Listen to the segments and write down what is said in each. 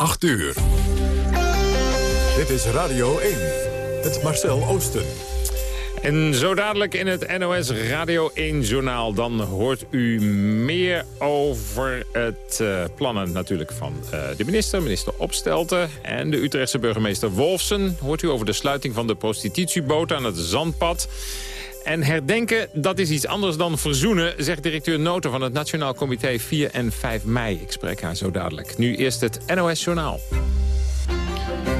8 uur. Dit is Radio 1. Het Marcel Oosten. En zo dadelijk in het NOS Radio 1-journaal... dan hoort u meer over het uh, plannen natuurlijk van uh, de minister, minister Opstelten... en de Utrechtse burgemeester Wolfsen. Hoort u over de sluiting van de prostitutieboot aan het Zandpad... En herdenken, dat is iets anders dan verzoenen... zegt directeur Noten van het Nationaal Comité 4 en 5 mei. Ik spreek haar zo dadelijk. Nu eerst het NOS Journaal.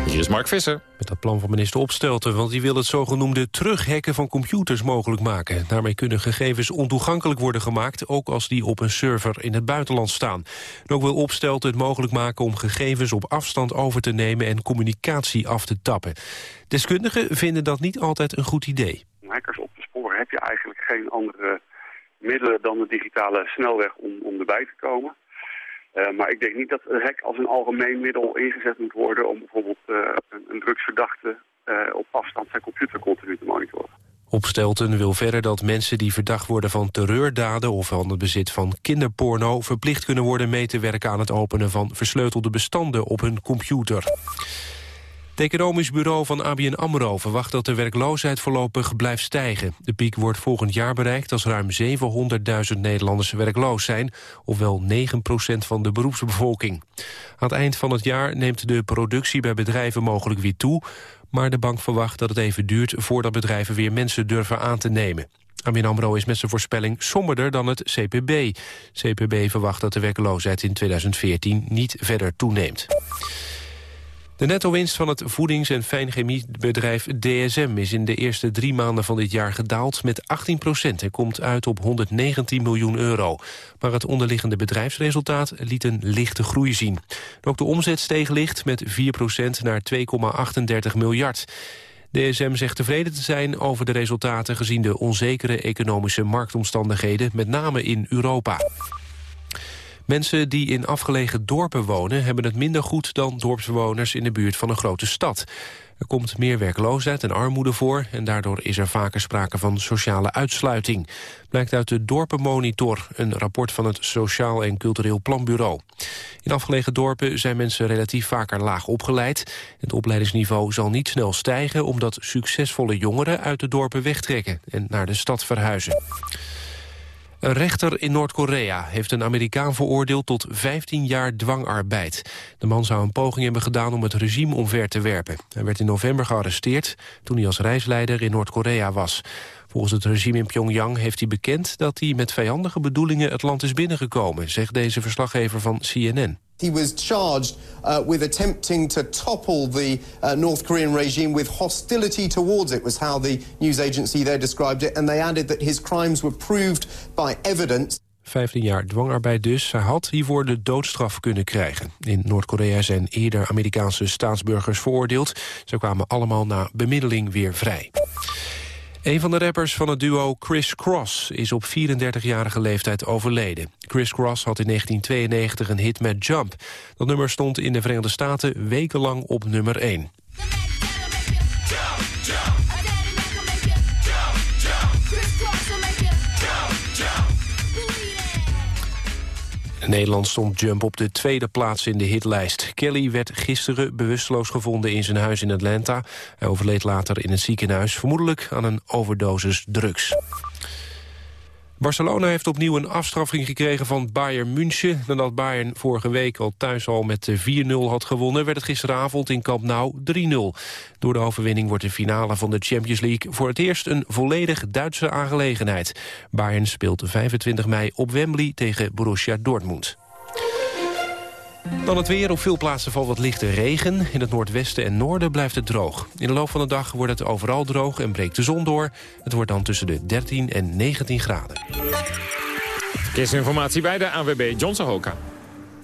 Hier is Mark Visser. Met dat plan van minister Opstelten, want die wil het zogenoemde terughacken van computers mogelijk maken. Daarmee kunnen gegevens ontoegankelijk worden gemaakt, ook als die op een server in het buitenland staan. En ook wil Opstelten het mogelijk maken om gegevens op afstand over te nemen en communicatie af te tappen. Deskundigen vinden dat niet altijd een goed idee. Heb je eigenlijk geen andere middelen dan de digitale snelweg om, om erbij te komen. Uh, maar ik denk niet dat een hack als een algemeen middel ingezet moet worden om bijvoorbeeld uh, een, een, drugsverdachte uh, op afstand zijn computer continu te monitoren. Opstelten wil verder dat mensen die verdacht worden van terreurdaden of van het bezit van kinderporno verplicht kunnen worden mee te werken aan het openen van versleutelde bestanden op hun computer. Het economisch bureau van ABN AMRO verwacht dat de werkloosheid voorlopig blijft stijgen. De piek wordt volgend jaar bereikt als ruim 700.000 Nederlanders werkloos zijn, ofwel 9% van de beroepsbevolking. Aan het eind van het jaar neemt de productie bij bedrijven mogelijk weer toe, maar de bank verwacht dat het even duurt voordat bedrijven weer mensen durven aan te nemen. ABN AMRO is met zijn voorspelling somberder dan het CPB. CPB verwacht dat de werkloosheid in 2014 niet verder toeneemt. De netto-winst van het voedings- en fijnchemiebedrijf DSM... is in de eerste drie maanden van dit jaar gedaald met 18 procent... en komt uit op 119 miljoen euro. Maar het onderliggende bedrijfsresultaat liet een lichte groei zien. ook de omzet steeg licht met 4 procent naar 2,38 miljard. DSM zegt tevreden te zijn over de resultaten... gezien de onzekere economische marktomstandigheden, met name in Europa. Mensen die in afgelegen dorpen wonen... hebben het minder goed dan dorpsbewoners in de buurt van een grote stad. Er komt meer werkloosheid en armoede voor... en daardoor is er vaker sprake van sociale uitsluiting. Blijkt uit de Dorpenmonitor, een rapport van het Sociaal en Cultureel Planbureau. In afgelegen dorpen zijn mensen relatief vaker laag opgeleid. Het opleidingsniveau zal niet snel stijgen... omdat succesvolle jongeren uit de dorpen wegtrekken en naar de stad verhuizen. Een rechter in Noord-Korea heeft een Amerikaan veroordeeld tot 15 jaar dwangarbeid. De man zou een poging hebben gedaan om het regime omver te werpen. Hij werd in november gearresteerd toen hij als reisleider in Noord-Korea was. Volgens het regime in Pyongyang heeft hij bekend dat hij met vijandige bedoelingen het land is binnengekomen, zegt deze verslaggever van CNN. He was charged uh, with attempting to topple the uh, North Korean regime with hostility towards it, was how the news agency there described it. And they added that his crimes were proved by evidence. 15 jaar dwangarbeid dus. Hij had hiervoor de doodstraf kunnen krijgen. In Noord-Korea zijn eerder Amerikaanse staatsburgers veroordeeld. Ze kwamen allemaal na bemiddeling weer vrij. Een van de rappers van het duo Chris Cross is op 34-jarige leeftijd overleden. Chris Cross had in 1992 een hit met Jump. Dat nummer stond in de Verenigde Staten wekenlang op nummer 1. Nederland stond Jump op de tweede plaats in de hitlijst. Kelly werd gisteren bewusteloos gevonden in zijn huis in Atlanta. Hij overleed later in het ziekenhuis, vermoedelijk aan een overdosis drugs. Barcelona heeft opnieuw een afstraffing gekregen van Bayern München. Nadat Bayern vorige week al thuis al met 4-0 had gewonnen... werd het gisteravond in Camp Nou 3-0. Door de overwinning wordt de finale van de Champions League... voor het eerst een volledig Duitse aangelegenheid. Bayern speelt 25 mei op Wembley tegen Borussia Dortmund. Dan het weer. Op veel plaatsen valt wat lichte regen. In het noordwesten en noorden blijft het droog. In de loop van de dag wordt het overal droog en breekt de zon door. Het wordt dan tussen de 13 en 19 graden. Verkeersinformatie bij de AWB Johnson Hoka.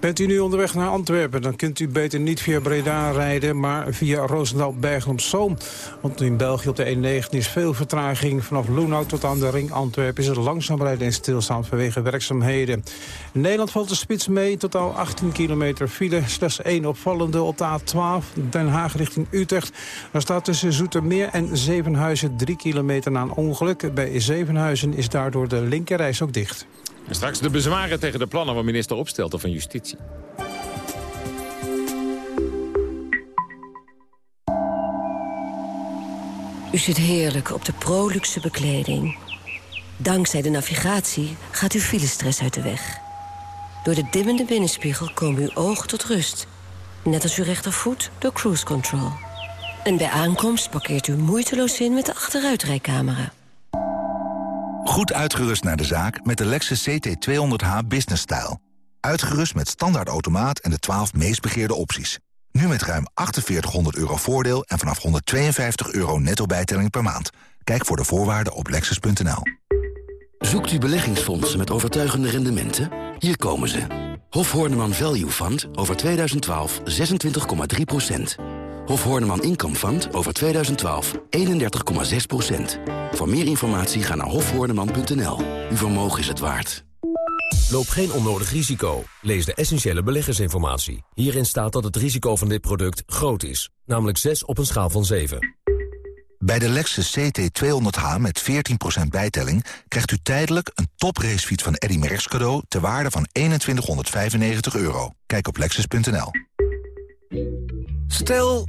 Bent u nu onderweg naar Antwerpen, dan kunt u beter niet via Breda rijden... maar via Roosendaal-Bergen-op-Zoom. Want in België op de E9 is veel vertraging. Vanaf Loenau tot aan de ring Antwerpen is het langzaam rijden en stilstaan vanwege werkzaamheden. Nederland valt de spits mee, totaal 18 kilometer file. Slechts één opvallende op de A12, Den Haag richting Utrecht. Daar staat tussen Zoetermeer en Zevenhuizen 3 kilometer na een ongeluk. Bij Zevenhuizen is daardoor de linkerreis ook dicht. En straks de bezwaren tegen de plannen van minister Opstelten van Justitie. U zit heerlijk op de proluxe bekleding. Dankzij de navigatie gaat uw filestress uit de weg. Door de dimmende binnenspiegel komen uw ogen tot rust. Net als uw rechtervoet door cruise control. En bij aankomst parkeert u moeiteloos in met de achteruitrijcamera. Goed uitgerust naar de zaak met de Lexus CT200h Business Style. Uitgerust met standaard automaat en de 12 meest begeerde opties. Nu met ruim 4800 euro voordeel en vanaf 152 euro netto bijtelling per maand. Kijk voor de voorwaarden op lexus.nl. Zoekt u beleggingsfondsen met overtuigende rendementen? Hier komen ze. Hof Horneman Value Fund over 2012 26,3 Hof Horneman Income Fund over 2012 31,6% Voor meer informatie ga naar hofhoorneman.nl. Uw vermogen is het waard. Loop geen onnodig risico. Lees de essentiële beleggersinformatie. Hierin staat dat het risico van dit product groot is. Namelijk 6 op een schaal van 7. Bij de Lexus CT200H met 14% bijtelling krijgt u tijdelijk een topracefiets van Eddy Merckx cadeau ter waarde van 2195 euro. Kijk op lexus.nl. Stel,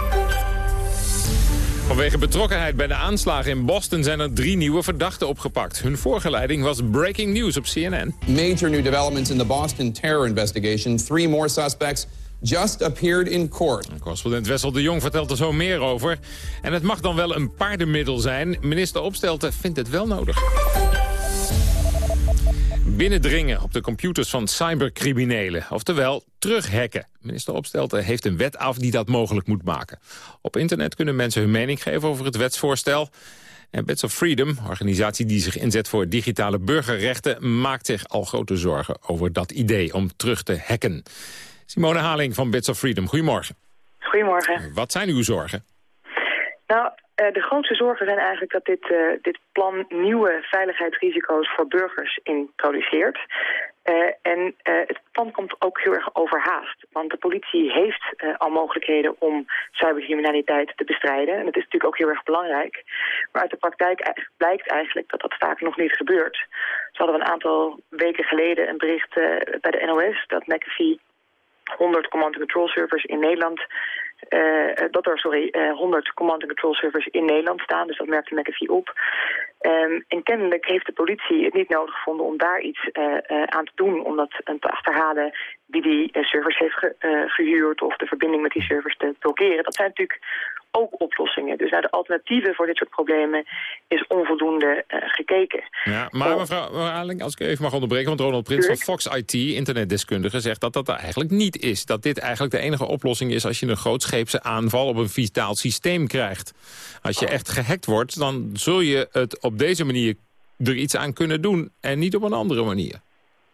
Vanwege betrokkenheid bij de aanslagen in Boston zijn er drie nieuwe verdachten opgepakt. Hun voorgeleiding was breaking news op CNN. Major new developments in the Boston terror investigation. Three more suspects just appeared in court. Correspondent Wessel de Jong vertelt er zo meer over. En het mag dan wel een paardenmiddel zijn. Minister Opstelten vindt het wel nodig. Binnendringen op de computers van cybercriminelen. Oftewel, terughacken. Minister Opstelten heeft een wet af die dat mogelijk moet maken. Op internet kunnen mensen hun mening geven over het wetsvoorstel. En Bits of Freedom, organisatie die zich inzet voor digitale burgerrechten... maakt zich al grote zorgen over dat idee om terug te hacken. Simone Haling van Bits of Freedom, goedemorgen. Goedemorgen. Wat zijn uw zorgen? Nou, uh, de grootste zorgen zijn eigenlijk dat dit, uh, dit plan nieuwe veiligheidsrisico's voor burgers introduceert. Uh, en het plan komt ook heel erg overhaast. Want de politie heeft al mogelijkheden om cybercriminaliteit te bestrijden. En dat is natuurlijk ook heel erg belangrijk. Maar uit de praktijk blijkt eigenlijk dat dat vaak nog niet gebeurt. Zo hadden we een aantal weken geleden een bericht bij de NOS... dat McAfee 100 command and control servers in Nederland uh, dat er sorry, uh, eh, 100 command and control servers in Nederland staan. Dus dat merkte McAfee op. Um, en kennelijk heeft de politie het niet nodig gevonden om daar iets uh, aan te doen. Om dat te achterhalen wie die servers heeft ge, gehuurd of de verbinding met die servers te blokkeren. Dat zijn natuurlijk ook oplossingen. Dus naar de alternatieven voor dit soort problemen is onvoldoende uh, gekeken. Ja, maar mevrouw Haling, als ik even mag onderbreken... want Ronald Prins van Fox IT, internetdeskundige, zegt dat dat er eigenlijk niet is. Dat dit eigenlijk de enige oplossing is als je een grootscheepse aanval op een vitaal systeem krijgt. Als je echt gehackt wordt, dan zul je het op deze manier er iets aan kunnen doen en niet op een andere manier.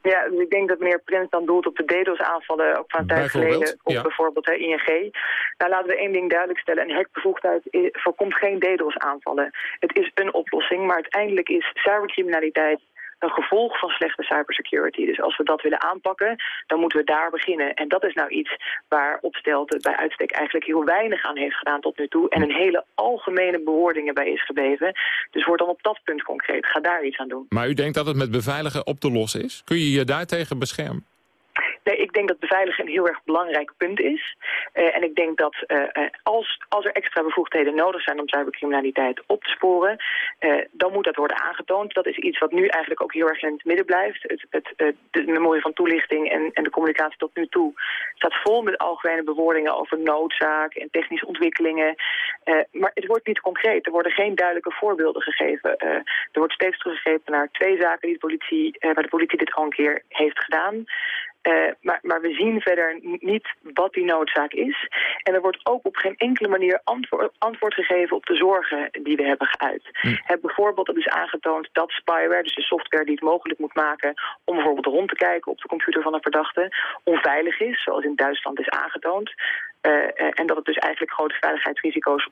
Ja, dus ik denk dat meneer Prins dan doelt op de DDoS-aanvallen... ook van een tijd geleden op bijvoorbeeld hè, ING. Nou, laten we één ding duidelijk stellen. Een hackbevoegdheid voorkomt geen DDoS-aanvallen. Het is een oplossing, maar uiteindelijk is cybercriminaliteit een gevolg van slechte cybersecurity. Dus als we dat willen aanpakken, dan moeten we daar beginnen. En dat is nou iets waar Opstelten bij uitstek eigenlijk heel weinig aan heeft gedaan tot nu toe. En een hele algemene bewoordingen bij is gebleven. Dus word dan op dat punt concreet. Ga daar iets aan doen. Maar u denkt dat het met beveiligen op te lossen is? Kun je je daartegen beschermen? Nee, ik denk dat beveiligen een heel erg belangrijk punt is. Uh, en ik denk dat uh, als, als er extra bevoegdheden nodig zijn om cybercriminaliteit op te sporen, dan moet dat worden aangetoond. Dat is iets wat nu eigenlijk ook heel erg in het midden blijft. Het, het, de memorie van toelichting en, en de communicatie tot nu toe staat vol met algemene bewoordingen over noodzaak en technische ontwikkelingen. maar het wordt niet concreet. Er worden geen duidelijke voorbeelden gegeven. er wordt steeds teruggegrepen naar twee zaken die de politie, waar de politie dit al een keer heeft gedaan. Uh, maar, maar, we zien verder niet wat die noodzaak is. En er wordt ook op geen enkele manier antwoord, antwoord gegeven op de zorgen die we hebben geuit. Hm. bijvoorbeeld, het is aangetoond dat spyware, dus de software die het mogelijk moet maken om bijvoorbeeld rond te kijken op de computer van een verdachte, onveilig is, zoals in Duitsland is aangetoond. Uh, en dat het dus eigenlijk grote veiligheidsrisico's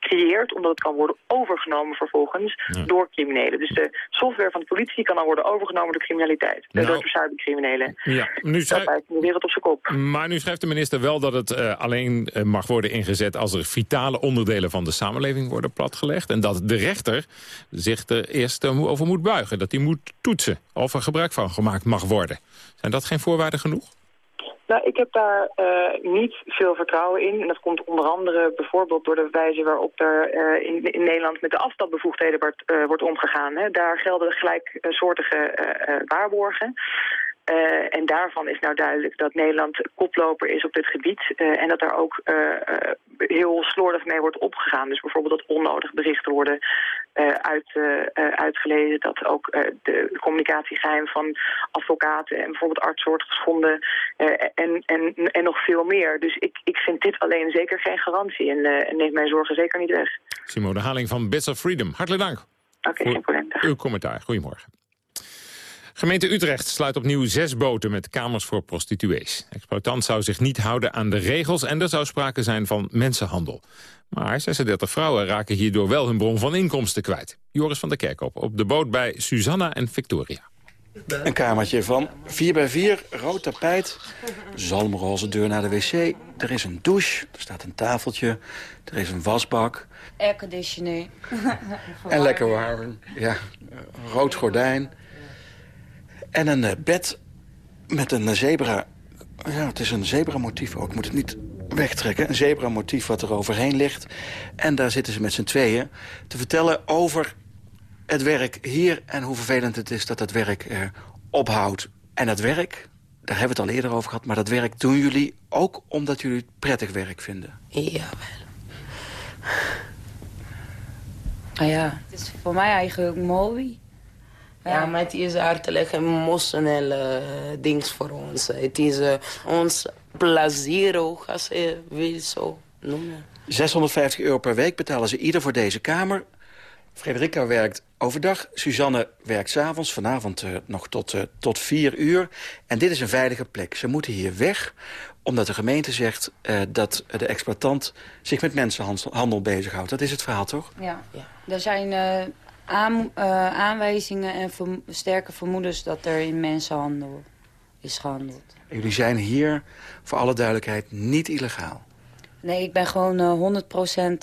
creëert... omdat het kan worden overgenomen vervolgens door criminelen. Dus de software van de politie kan dan worden overgenomen door criminaliteit. Nou, door cybercriminelen. Ja, nu schrijf... Dat de wereld op zijn kop. Maar nu schrijft de minister wel dat het alleen mag worden ingezet... als er vitale onderdelen van de samenleving worden platgelegd. En dat de rechter zich er eerst over moet buigen. Dat hij moet toetsen of er gebruik van gemaakt mag worden. Zijn dat geen voorwaarden genoeg? Nou, ik heb daar uh, niet veel vertrouwen in. En dat komt onder andere bijvoorbeeld door de wijze waarop er uh, in, in, Nederland met de afstapbevoegdheden wordt, uh, wordt omgegaan. Hè. Daar gelden gelijksoortige waarborgen. Uh, en daarvan is nou duidelijk dat Nederland koploper is op dit gebied. Uh, en dat daar ook uh, heel slordig mee wordt opgegaan. Dus bijvoorbeeld dat onnodig berichten worden uit, uitgelezen. Dat ook de communicatiegeheim van advocaten en bijvoorbeeld artsen wordt geschonden. en, en, en nog veel meer. Dus ik, ik vind dit alleen zeker geen garantie. En, en neemt mijn zorgen zeker niet weg. Simone Haling van Bits of Freedom. Hartelijk dank. Oké, okay, geen probleem. Uw commentaar. Goedemorgen. Gemeente Utrecht sluit opnieuw zes boten met kamers voor prostituees. De exploitant zou zich niet houden aan de regels en er zou sprake zijn van mensenhandel. Maar 36 vrouwen raken hierdoor wel hun bron van inkomsten kwijt. Joris van der Kerkop op de boot bij Susanna en Victoria. Een kamertje van 4 bij 4, rood tapijt, zalmroze deur naar de wc. Er is een douche, er staat een tafeltje, er is een wasbak. Airconditioning. en lekker warm, ja. Rood gordijn. En een eh, bed met een eh, zebra... Ja, het is een zebramotief ook. Ik moet het niet wegtrekken. Een zebramotief wat er overheen ligt. En daar zitten ze met z'n tweeën te vertellen over het werk hier... en hoe vervelend het is dat het werk er ophoudt. En dat werk, daar hebben we het al eerder over gehad... maar dat werk doen jullie ook omdat jullie het prettig werk vinden. Ja, Ah ja, het is voor mij eigenlijk mooi. Ja, maar het is hartelijk emotionele ding voor ons. Het is uh, ons plezier ook, als je wil zo noemen. 650 euro per week betalen ze ieder voor deze kamer. Frederika werkt overdag, Suzanne werkt s'avonds, vanavond uh, nog tot, uh, tot 4 uur. En dit is een veilige plek. Ze moeten hier weg, omdat de gemeente zegt uh, dat de exploitant zich met mensenhandel bezighoudt. Dat is het verhaal, toch? Ja, ja. er zijn aan, uh, aanwijzingen en sterke vermoedens dat er in mensenhandel is gehandeld. jullie zijn hier, voor alle duidelijkheid, niet illegaal? Nee, ik ben gewoon uh, 100%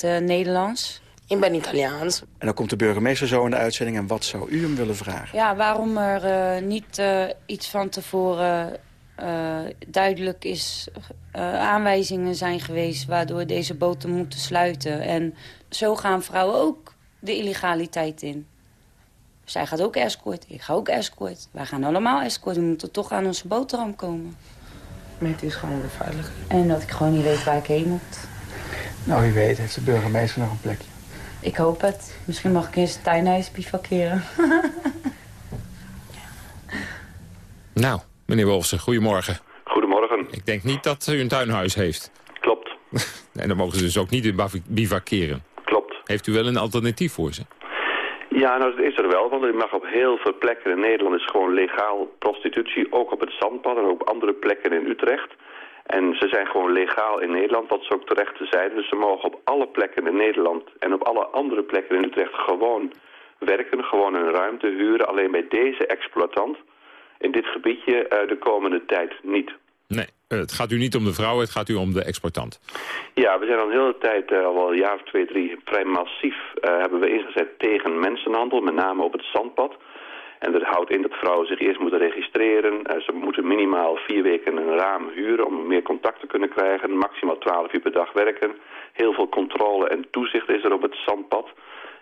uh, Nederlands. Ik ben Italiaans. En dan komt de burgemeester zo in de uitzending. En wat zou u hem willen vragen? Ja, waarom er uh, niet uh, iets van tevoren uh, duidelijk is... aanwijzingen zijn geweest waardoor deze boten moeten sluiten. En zo gaan vrouwen ook de illegaliteit in. Zij gaat ook escort, ik ga ook escort. Wij gaan allemaal escort, we moeten toch aan onze boterham komen. Maar het is gewoon weer veilig. En dat ik gewoon niet weet waar ik heen moet. Nou, wie weet heeft de burgemeester nog een plekje. Ik hoop het. Misschien mag ik in zijn tuinhuis bivakeren. nou, meneer Wolfsen, goedemorgen. Goedemorgen. Ik denk niet dat u een tuinhuis heeft. Klopt. en dan mogen ze dus ook niet in bivakeren. Heeft u wel een alternatief voor ze? Ja, nou dat is er wel, want je mag op heel veel plekken in Nederland is gewoon legaal prostitutie, ook op het zandpad en ook op andere plekken in Utrecht. En ze zijn gewoon legaal in Nederland, wat ze ook terecht te zijn. Dus ze mogen op alle plekken in Nederland en op alle andere plekken in Utrecht gewoon werken, gewoon een ruimte huren. Alleen bij deze exploitant in dit gebiedje uh, de komende tijd niet. Nee, eh, het gaat u niet om de vrouw, het gaat u om de exportant. Ja, we zijn al een hele tijd, uh, al een jaar of twee, drie, vrij massief uh, hebben we ingezet tegen mensenhandel, met name op het zandpad. En dat houdt in dat vrouwen zich eerst moeten registreren. Ze moeten minimaal vier weken een raam huren om meer contact te kunnen krijgen. Maximaal twaalf uur per dag werken. Heel veel controle en toezicht is er op het zandpad.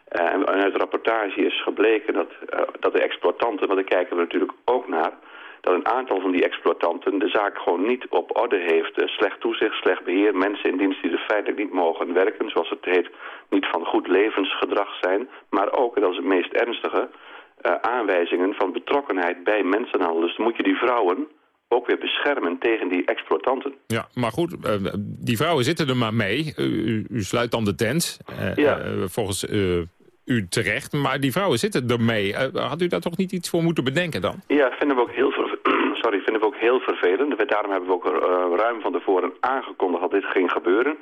en uit de rapportage is gebleken dat, dat de exploitanten, want daar kijken we natuurlijk ook naar dat een aantal van die exploitanten de zaak gewoon niet op orde heeft. Uh, slecht toezicht, slecht beheer, mensen in dienst die er feitelijk niet mogen werken, zoals het heet, niet van goed levensgedrag zijn. Maar ook, en dat is het meest ernstige, uh, aanwijzingen van betrokkenheid bij mensenhandel. Dus dan moet je die vrouwen ook weer beschermen tegen die exploitanten. Ja, maar goed, uh, die vrouwen zitten er maar mee. U, u sluit dan de tent. ja. volgens u terecht, maar die vrouwen zitten ermee. Uh, had u daar toch niet iets voor moeten bedenken dan? Ja, vinden we ook heel, vinden we ook heel vervelend. Daarom hebben we ook uh, ruim van tevoren aangekondigd dat dit ging gebeuren.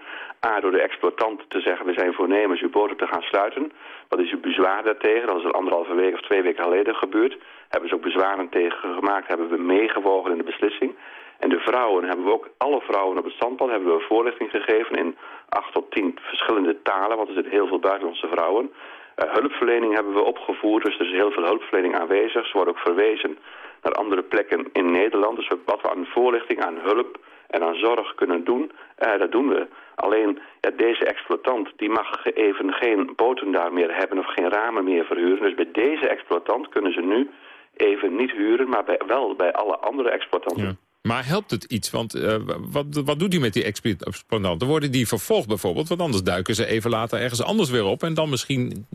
A, door de exploitant te zeggen, we zijn voornemens uw boten te gaan sluiten. Wat is uw bezwaar daartegen? Dat is er anderhalve week of twee weken geleden gebeurd. Hebben ze ook bezwaren tegen gemaakt, hebben we meegewogen in de beslissing. En de vrouwen hebben we ook, alle vrouwen op het zandpad hebben we voorlichting gegeven in acht tot tien verschillende talen, want er zitten heel veel buitenlandse vrouwen. Uh, hulpverlening hebben we opgevoerd, dus er is heel veel hulpverlening aanwezig. Ze worden ook verwezen naar andere plekken in Nederland. Dus wat we aan voorlichting, aan hulp en aan zorg kunnen doen, uh, dat doen we. Alleen ja, deze exploitant die mag even geen boten daar meer hebben of geen ramen meer verhuren. Dus bij deze exploitant kunnen ze nu even niet huren, maar bij, wel bij alle andere exploitanten. Maar helpt het iets? Want uh, wat, wat doet hij met die exploitanten? Worden die vervolgd bijvoorbeeld? Want anders duiken ze even later ergens anders weer op... en dan misschien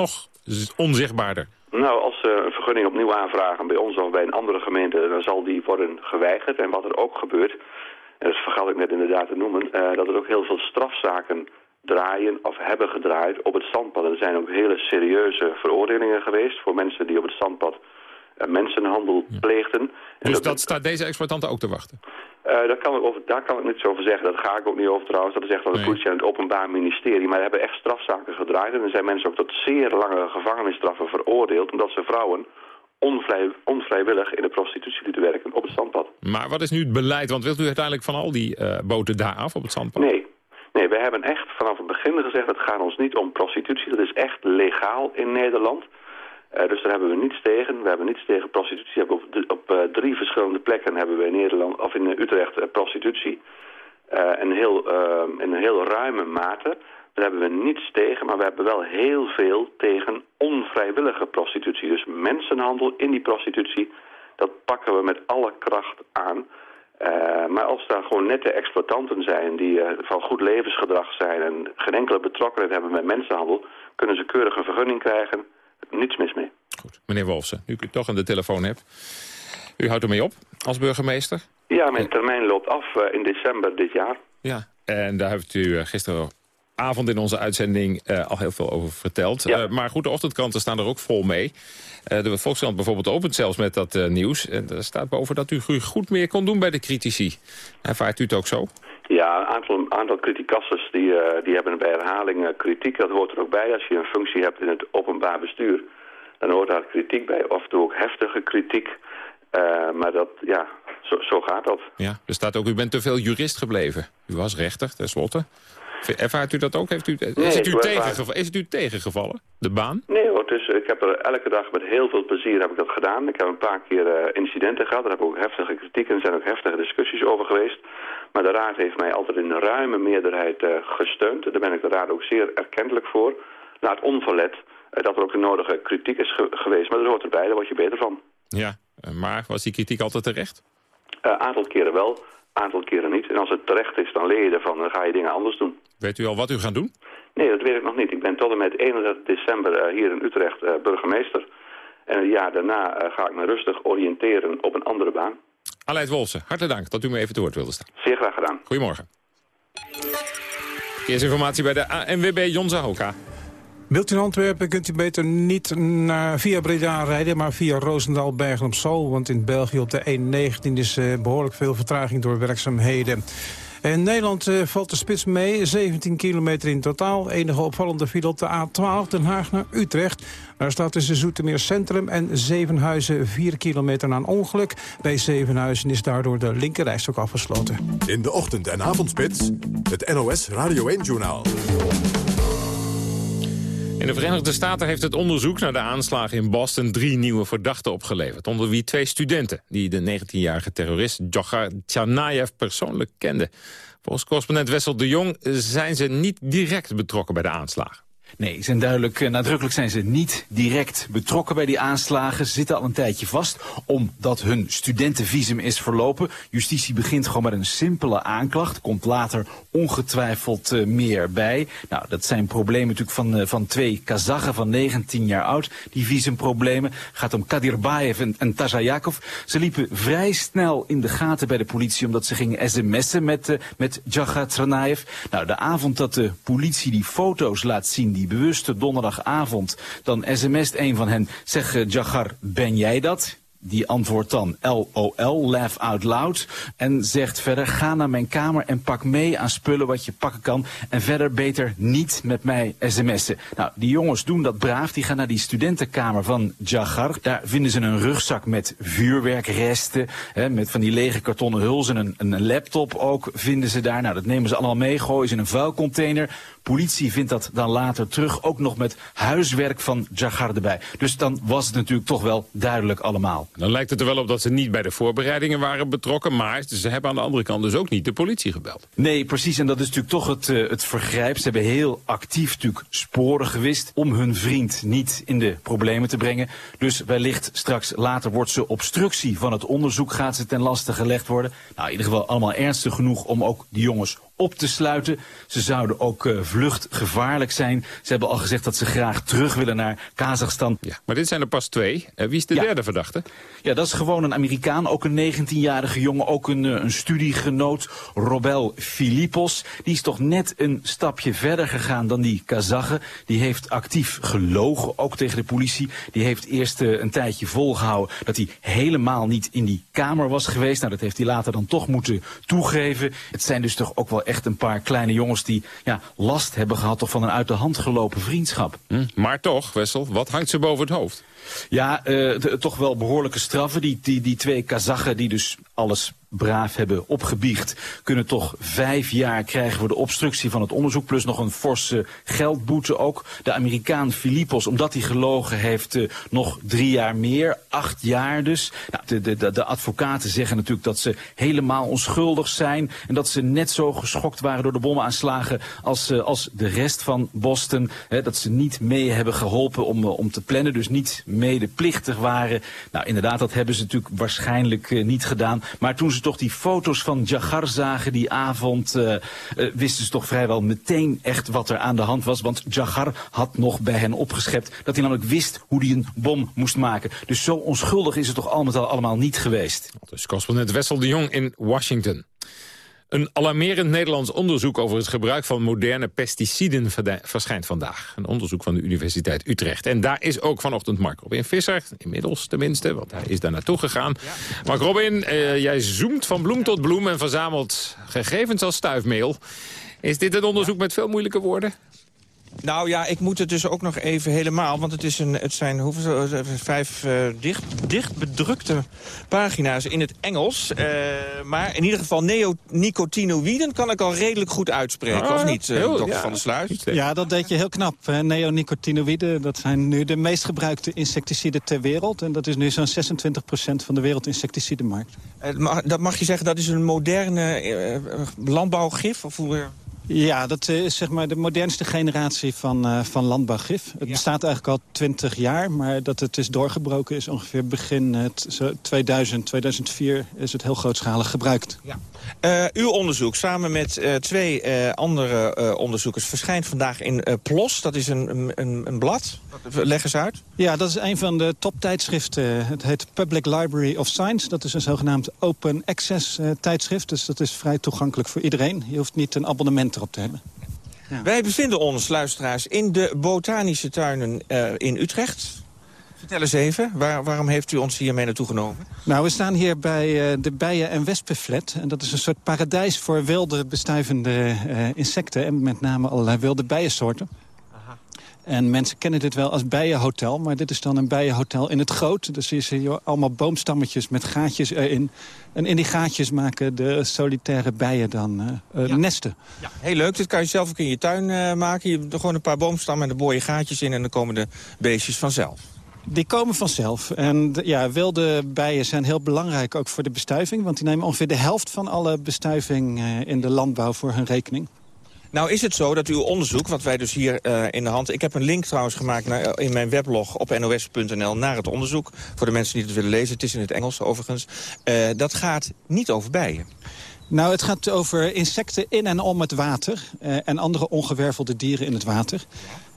nog onzichtbaarder. Nou, als ze een vergunning opnieuw aanvragen bij ons of bij een andere gemeente... dan zal die worden geweigerd. En wat er ook gebeurt, en dat vergat ik net inderdaad te noemen... Uh, dat er ook heel veel strafzaken draaien of hebben gedraaid op het zandpad. Er zijn ook hele serieuze veroordelingen geweest voor mensen die op het zandpad uh, mensenhandel pleegden. Dus dat, dat, staat deze exploitanten ook te wachten? Uh, daar, kan ik over, daar kan ik niets over zeggen. Dat ga ik ook niet over trouwens. Dat is echt van de nee. politie en het openbaar ministerie. Maar er hebben echt strafzaken gedraaid. En er zijn mensen ook tot zeer lange gevangenisstraffen veroordeeld... omdat ze vrouwen onvrij, onvrijwillig in de prostitutie lieten werken op het zandpad. Maar wat is nu het beleid? Want wilt u uiteindelijk van al die uh, boten daar af op het zandpad? Nee. Nee, we hebben echt vanaf het begin gezegd... het gaat ons niet om prostitutie. Dat is echt legaal in Nederland... Uh, dus daar hebben we niets tegen. We hebben niets tegen prostitutie. We op, op uh, drie verschillende plekken hebben we in Nederland of in Utrecht uh, prostitutie. in, heel, in een heel ruime mate. Daar hebben we niets tegen, maar we hebben wel heel veel tegen onvrijwillige prostitutie. Dus mensenhandel in die prostitutie, dat pakken we met alle kracht aan. maar als daar gewoon nette exploitanten zijn die van goed levensgedrag zijn en geen enkele betrokkenheid hebben met mensenhandel, kunnen ze keurig een vergunning krijgen niets mis mee. Goed. Meneer Wolfsen, nu ik u toch aan de telefoon heb. U houdt ermee op als burgemeester? Ja, mijn termijn loopt af uh, in december dit jaar. Ja, en daar heeft u uh, gisteravond in onze uitzending uh, al heel veel over verteld. Ja. maar goed, de ochtendkranten staan er ook vol mee. de Volkskrant bijvoorbeeld opent zelfs met dat nieuws. En er staat boven dat u goed meer kon doen bij de critici. Ervaart u het ook zo? Ja, een aantal, aantal criticassers die, uh, die hebben bij herhaling uh, kritiek. Dat hoort er ook bij. Als je een functie hebt in het openbaar bestuur, dan hoort daar kritiek bij. Of ook heftige kritiek. Uh, maar dat, ja, zo, zo, gaat dat. Ja, er staat ook, u bent te veel jurist gebleven. U was rechter, tenslotte. Ervaart u dat ook? Heeft u, is, het u tegengevallen, is het u tegengevallen, de baan? Nee hoor, dus ik heb er elke dag met heel veel plezier heb ik dat gedaan. Ik heb een paar keer uh, incidenten gehad, daar heb ik ook heftige kritiek en er zijn ook heftige discussies over geweest. Maar de Raad heeft mij altijd in een ruime meerderheid uh, gesteund. Daar ben ik de Raad ook zeer erkentelijk voor. Laat onverlet uh, dat er ook de nodige kritiek is ge geweest. Maar dat hoort erbij, daar word je beter van. Ja, maar was die kritiek altijd terecht? Een aantal keren wel, aantal keren niet. En als het terecht is, dan leer je ervan, dan ga je dingen anders doen. Weet u al wat u gaat doen? Nee, dat weet ik nog niet. Ik ben tot en met 31 december hier in Utrecht burgemeester. En een jaar daarna ga ik me rustig oriënteren op een andere baan. Aleid Wolfsen, hartelijk dank dat u me even te woord wilde staan. Zeer graag gedaan. Goedemorgen. Eerste informatie bij de ANWB Jonza Hoka. Wilt u in Antwerpen kunt u beter niet naar, via Breda rijden... maar via Roosendaal, Bergen op Zool. Want in België op de E19 is uh, behoorlijk veel vertraging door werkzaamheden. In Nederland uh, valt de spits mee, 17 kilometer in totaal. Enige opvallende file op de A12 Den Haag naar Utrecht. Daar staat tussen Zoetermeer Centrum en Zevenhuizen 4 kilometer na een ongeluk. Bij Zevenhuizen is daardoor de linkerrijstok afgesloten. In de ochtend- en avondspits, het NOS Radio 1-journaal. De Verenigde Staten heeft het onderzoek naar de aanslagen in Boston drie nieuwe verdachten opgeleverd. Onder wie twee studenten die de 19-jarige terrorist Djokhar Tsarnaev persoonlijk kenden. Volgens correspondent Wessel de Jong zijn ze niet direct betrokken bij de aanslagen. Nee, zijn duidelijk, uh, nadrukkelijk zijn ze niet direct betrokken bij die aanslagen. Ze zitten al een tijdje vast, omdat hun studentenvisum is verlopen. Justitie begint gewoon met een simpele aanklacht. Komt later ongetwijfeld uh, meer bij. Nou, dat zijn problemen natuurlijk van, uh, van twee Kazachen van 19 jaar oud. Die visumproblemen. Gaat om Kadirbaev en, en. Ze liepen vrij snel in de gaten bij de politie, omdat ze gingen sms'en met, met Djaga Tsarnaev. Nou, de avond dat de politie die foto's laat zien die bewuste donderdagavond. Dan sms't een van hen, zeg uh, Jagar, ben jij dat? die antwoordt dan LOL, laugh out loud. En zegt verder, ga naar mijn kamer en pak mee aan spullen wat je pakken kan. En verder beter niet met mij sms'en. Nou, die jongens doen dat braaf. Die gaan naar die studentenkamer van Jagar. Daar vinden ze een rugzak met vuurwerkresten. Hè, met van die lege kartonnen hulzen. Een, een laptop ook vinden ze daar. Nou, dat nemen ze allemaal mee, gooien ze in een vuilcontainer. Politie vindt dat dan later terug. Ook nog met huiswerk van Jagar erbij. Dus dan was het natuurlijk toch wel duidelijk allemaal. Dan lijkt het er wel op dat ze niet bij de voorbereidingen waren betrokken. Maar ze hebben aan de andere kant dus ook niet de politie gebeld. Nee, precies. En dat is natuurlijk toch het, uh, het vergrijp. Ze hebben heel actief natuurlijk sporen gewist om hun vriend niet in de problemen te brengen. Dus wellicht straks later wordt ze obstructie van het onderzoek gaat ze ten laste gelegd worden. Nou, in ieder geval allemaal ernstig genoeg om ook die jongens op te sluiten. Ze zouden ook uh, vluchtgevaarlijk zijn. Ze hebben al gezegd dat ze graag terug willen naar Kazachstan. Ja, maar dit zijn er pas twee. Uh, wie is de ja. derde verdachte? Ja, dat is gewoon een Amerikaan. Ook een 19-jarige jongen. Ook een, uh, een studiegenoot. Robel Filipos. Die is toch net een stapje verder gegaan dan die Kazachen. Die heeft actief gelogen. Ook tegen de politie. Die heeft eerst een tijdje volgehouden dat hij helemaal niet in die kamer was geweest. Nou, dat heeft hij later dan toch moeten toegeven. Het zijn dus toch ook wel echt een paar kleine jongens die ja, last hebben gehad toch van een uit de hand gelopen vriendschap. Hm, maar toch, Wessel, wat hangt ze boven het hoofd? Ja, uh, toch wel behoorlijke straffen. Die, die, die twee Kazachen die dus alles braaf hebben opgebiecht... kunnen toch vijf jaar krijgen voor de obstructie van het onderzoek... plus nog een forse geldboete ook. De Amerikaan Filipos, omdat hij gelogen heeft, uh, nog drie jaar meer. Acht jaar dus. Nou, de, de, de advocaten zeggen natuurlijk dat ze helemaal onschuldig zijn... en dat ze net zo geschokt waren door de bommenaanslagen... als, uh, als de rest van Boston. Hè, dat ze niet mee hebben geholpen om, om te plannen, dus niet medeplichtig waren. Nou, inderdaad, dat hebben ze natuurlijk waarschijnlijk uh, niet gedaan. Maar toen ze toch die foto's van Jagar zagen die avond... Uh, uh, wisten ze toch vrijwel meteen echt wat er aan de hand was. Want Jagar had nog bij hen opgeschept dat hij namelijk wist hoe hij een bom moest maken. Dus zo onschuldig is het toch allemaal, allemaal niet geweest. Dus correspondent Wessel de Jong in Washington. Een alarmerend Nederlands onderzoek over het gebruik van moderne pesticiden verschijnt vandaag. Een onderzoek van de Universiteit Utrecht. En daar is ook vanochtend Mark Robin Visser, inmiddels tenminste, want hij is daar naartoe gegaan. Mark Robin, uh, jij zoomt van bloem tot bloem en verzamelt gegevens als stuifmeel. Is dit een onderzoek met veel moeilijke woorden? Nou ja, ik moet het dus ook nog even helemaal... want het, is een, het zijn hoeveel, vijf uh, dicht, dicht bedrukte pagina's in het Engels. Uh, maar in ieder geval neonicotinoïden kan ik al redelijk goed uitspreken. Ah, of niet, uh, dokter ja. Van der Sluis? Ja, dat deed je heel knap. Hè. Neonicotinoïden, dat zijn nu de meest gebruikte insecticiden ter wereld. En dat is nu zo'n 26% van de wereldinsecticidenmarkt. dat mag je zeggen, dat is een moderne landbouwgif? Of hoe... Ja, dat is zeg maar de modernste generatie van, uh, van landbouwgif. Het ja. bestaat eigenlijk al 20 jaar, maar dat het is doorgebroken is ongeveer begin uh, 2000, 2004 is het heel grootschalig gebruikt. Ja. Uh, uw onderzoek samen met uh, twee uh, andere onderzoekers verschijnt vandaag in PLOS. Dat is een, een, een blad. Leg eens uit. Ja, dat is een van de toptijdschriften. Het heet Public Library of Science. Dat is een zogenaamd open access tijdschrift. Dus dat is vrij toegankelijk voor iedereen. Je hoeft niet een abonnement erop te hebben. Ja. Wij bevinden ons, luisteraars, in de botanische tuinen in Utrecht. Vertel eens even, waar, waarom heeft u ons hiermee naartoe genomen? Nou, we staan hier bij uh, de bijen- en wespenflat. En dat is een soort paradijs voor wilde bestuivende uh, insecten. En met name allerlei wilde bijensoorten. Aha. En mensen kennen dit wel als bijenhotel. Maar dit is dan een bijenhotel in het groot. Dus hier zie je allemaal boomstammetjes met gaatjes erin. En in die gaatjes maken de solitaire bijen dan uh, ja. nesten. Ja, heel leuk. Dit kan je zelf ook in je tuin uh, maken. Je hebt gewoon een paar boomstammen en boor je gaatjes in... en dan komen de beestjes vanzelf. Die komen vanzelf. En ja, wilde bijen zijn heel belangrijk ook voor de bestuiving. Want die nemen ongeveer de helft van alle bestuiving uh, in de landbouw voor hun rekening. Nou is het zo dat uw onderzoek, wat wij dus hier uh, in de hand... Ik heb een link trouwens gemaakt naar, in mijn weblog op nos.nl naar het onderzoek. Voor de mensen die het willen lezen. Het is in het Engels overigens. Uh, dat gaat niet over bijen. Nou, het gaat over insecten in en om het water. Uh, en andere ongewervelde dieren in het water.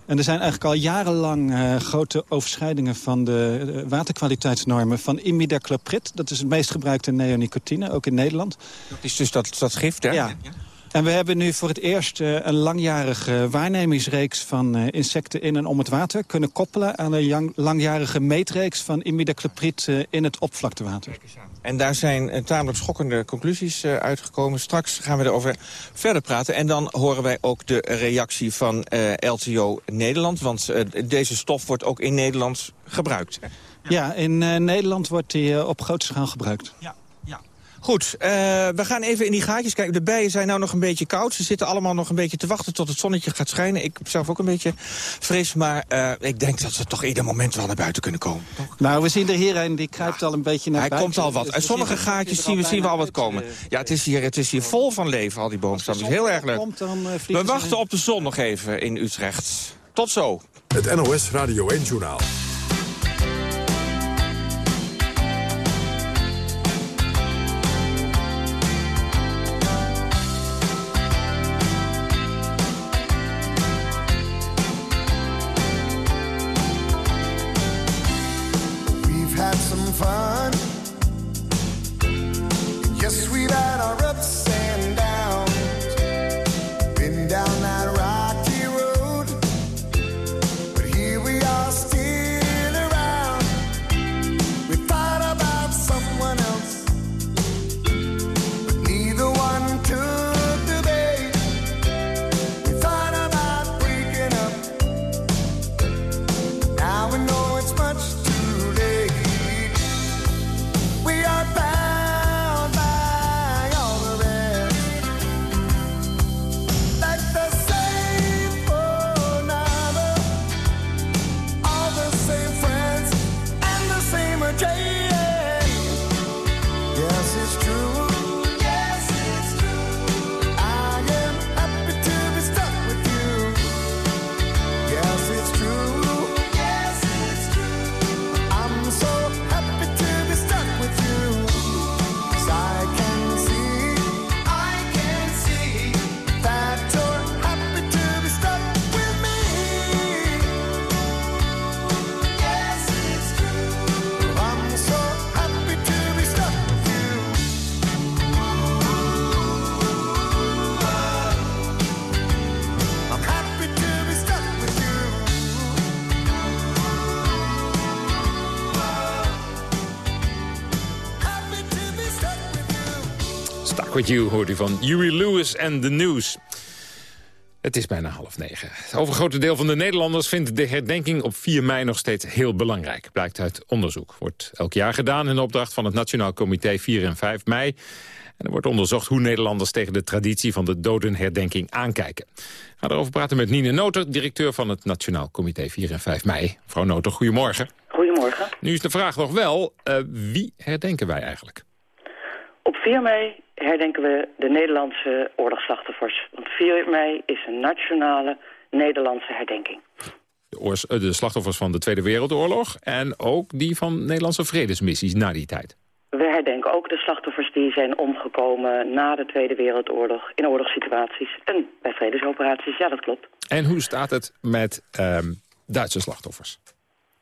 En er zijn eigenlijk al jarenlang uh, grote overschrijdingen van de uh, waterkwaliteitsnormen van imidacloprid. Dat is het meest gebruikte neonicotine, ook in Nederland. Dat is dus dat, dat gift, hè? Ja. En we hebben nu voor het eerst uh, een langjarige waarnemingsreeks van uh, insecten in en om het water kunnen koppelen aan een langjarige meetreeks van imidacloprid uh, in het oppervlaktewater. En daar zijn tamelijk schokkende conclusies uitgekomen. Straks gaan we erover verder praten. En dan horen wij ook de reactie van LTO Nederland. Want deze stof wordt ook in Nederland gebruikt. Ja, in Nederland wordt die op grote schaal gebruikt. Ja. Goed, uh, we gaan even in die gaatjes kijken. De bijen zijn nou nog een beetje koud. Ze zitten allemaal nog een beetje te wachten tot het zonnetje gaat schijnen. Ik heb zelf ook een beetje fris, maar uh, ik denk dat ze toch ieder moment wel naar buiten kunnen komen. Nou, we zien er hier een, die kruipt al een beetje naar Hij buiten. komt al wat. Dus sommige gaatjes zien we, zien we al wat komen. Ja, het is, hier, het is hier vol van leven, al die boomstammen. Heel erg leuk. Komt, dan, uh, we wachten op de zon nog even in Utrecht. Tot zo. Het NOS Radio 1 Journaal. With you hoort u van Huey Lewis en The News. Het is bijna half negen. Het overgrote deel van de Nederlanders vindt de herdenking op 4 mei nog steeds heel belangrijk. Blijkt uit onderzoek. Wordt elk jaar gedaan in opdracht van het Nationaal Comité 4 en 5 mei. En er wordt onderzocht hoe Nederlanders tegen de traditie van de dodenherdenking aankijken. Ik ga erover praten met Nine Noter, directeur van het Nationaal Comité 4 en 5 mei. Mevrouw Noter, goedemorgen. Goedemorgen. Nu is de vraag nog wel, eh, wie herdenken wij eigenlijk? Op 4 mei herdenken we de Nederlandse oorlogsslachtoffers. Want 4 mei is een nationale Nederlandse herdenking. De, eh, de slachtoffers van de Tweede Wereldoorlog en ook die van Nederlandse vredesmissies na die tijd. We herdenken ook de slachtoffers die zijn omgekomen na de Tweede Wereldoorlog... in oorlogssituaties en bij vredesoperaties. Ja, dat klopt. En hoe staat het met ehm, Duitse slachtoffers?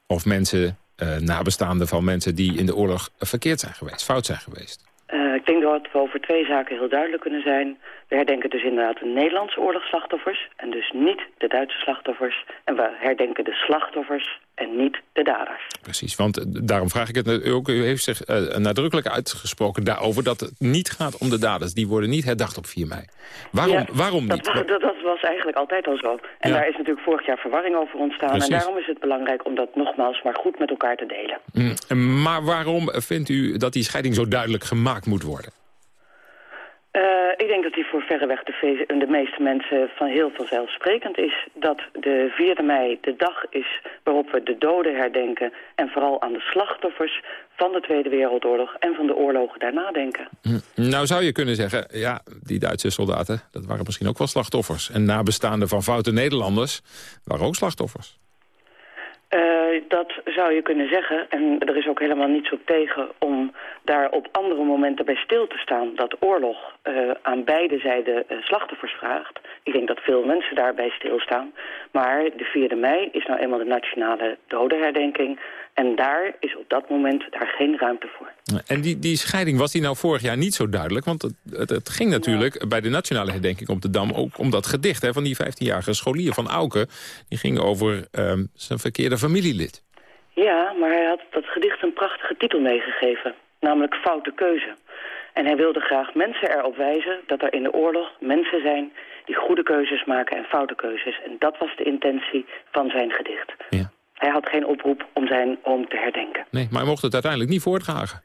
Of mensen, eh, nabestaanden van mensen die in de oorlog verkeerd zijn geweest, fout zijn geweest? Eh, ik denk dat we over twee zaken heel duidelijk kunnen zijn. We herdenken dus inderdaad de Nederlandse oorlogsslachtoffers... en dus niet de Duitse slachtoffers. En we herdenken de slachtoffers en niet de daders. Precies, want eh, daarom vraag ik het ook. U heeft zich eh, nadrukkelijk uitgesproken daarover dat het niet gaat om de daders. Die worden niet herdacht op 4 mei. Waarom, Ja, waarom dat, niet? Dat, dat was eigenlijk altijd al zo. En Ja. daar is natuurlijk vorig jaar verwarring over ontstaan. Precies. En daarom is het belangrijk om dat nogmaals maar goed met elkaar te delen. Mm, Maar waarom vindt u dat die scheiding zo duidelijk gemaakt moet worden? Eh, ik denk dat die voor verreweg de, de meeste mensen van heel vanzelfsprekend is. Dat de 4 mei de dag is waarop we de doden herdenken... en vooral aan de slachtoffers van de Tweede Wereldoorlog en van de oorlogen daarna denken. Mm, Nou zou je kunnen zeggen, ja, die Duitse soldaten... dat waren misschien ook wel slachtoffers. En nabestaanden van foute Nederlanders waren ook slachtoffers. Eh, dat zou je kunnen zeggen. En er is ook helemaal niets op tegen om daar op andere momenten bij stil te staan. Dat oorlog uh, aan beide zijden uh, slachtoffers vraagt. Ik denk dat veel mensen daarbij stilstaan. Maar de 4e mei is nou eenmaal de nationale dodenherdenking. En daar is op dat moment daar geen ruimte voor. En die, die scheiding, was die nou vorig jaar niet zo duidelijk? Want het, het, het ging natuurlijk bij de nationale herdenking op de Dam... ook om dat gedicht hè, van die 15-jarige scholier van Auken. Die ging over um, zijn verkeerde familielid. Ja, maar hij had dat gedicht een prachtige titel meegegeven. Namelijk Foute Keuze. En hij wilde graag mensen erop wijzen dat er in de oorlog mensen zijn... die goede keuzes maken en foute keuzes. En dat was de intentie van zijn gedicht. Ja. Hij had geen oproep om zijn oom te herdenken. Nee, maar hij mocht het uiteindelijk niet voortdragen.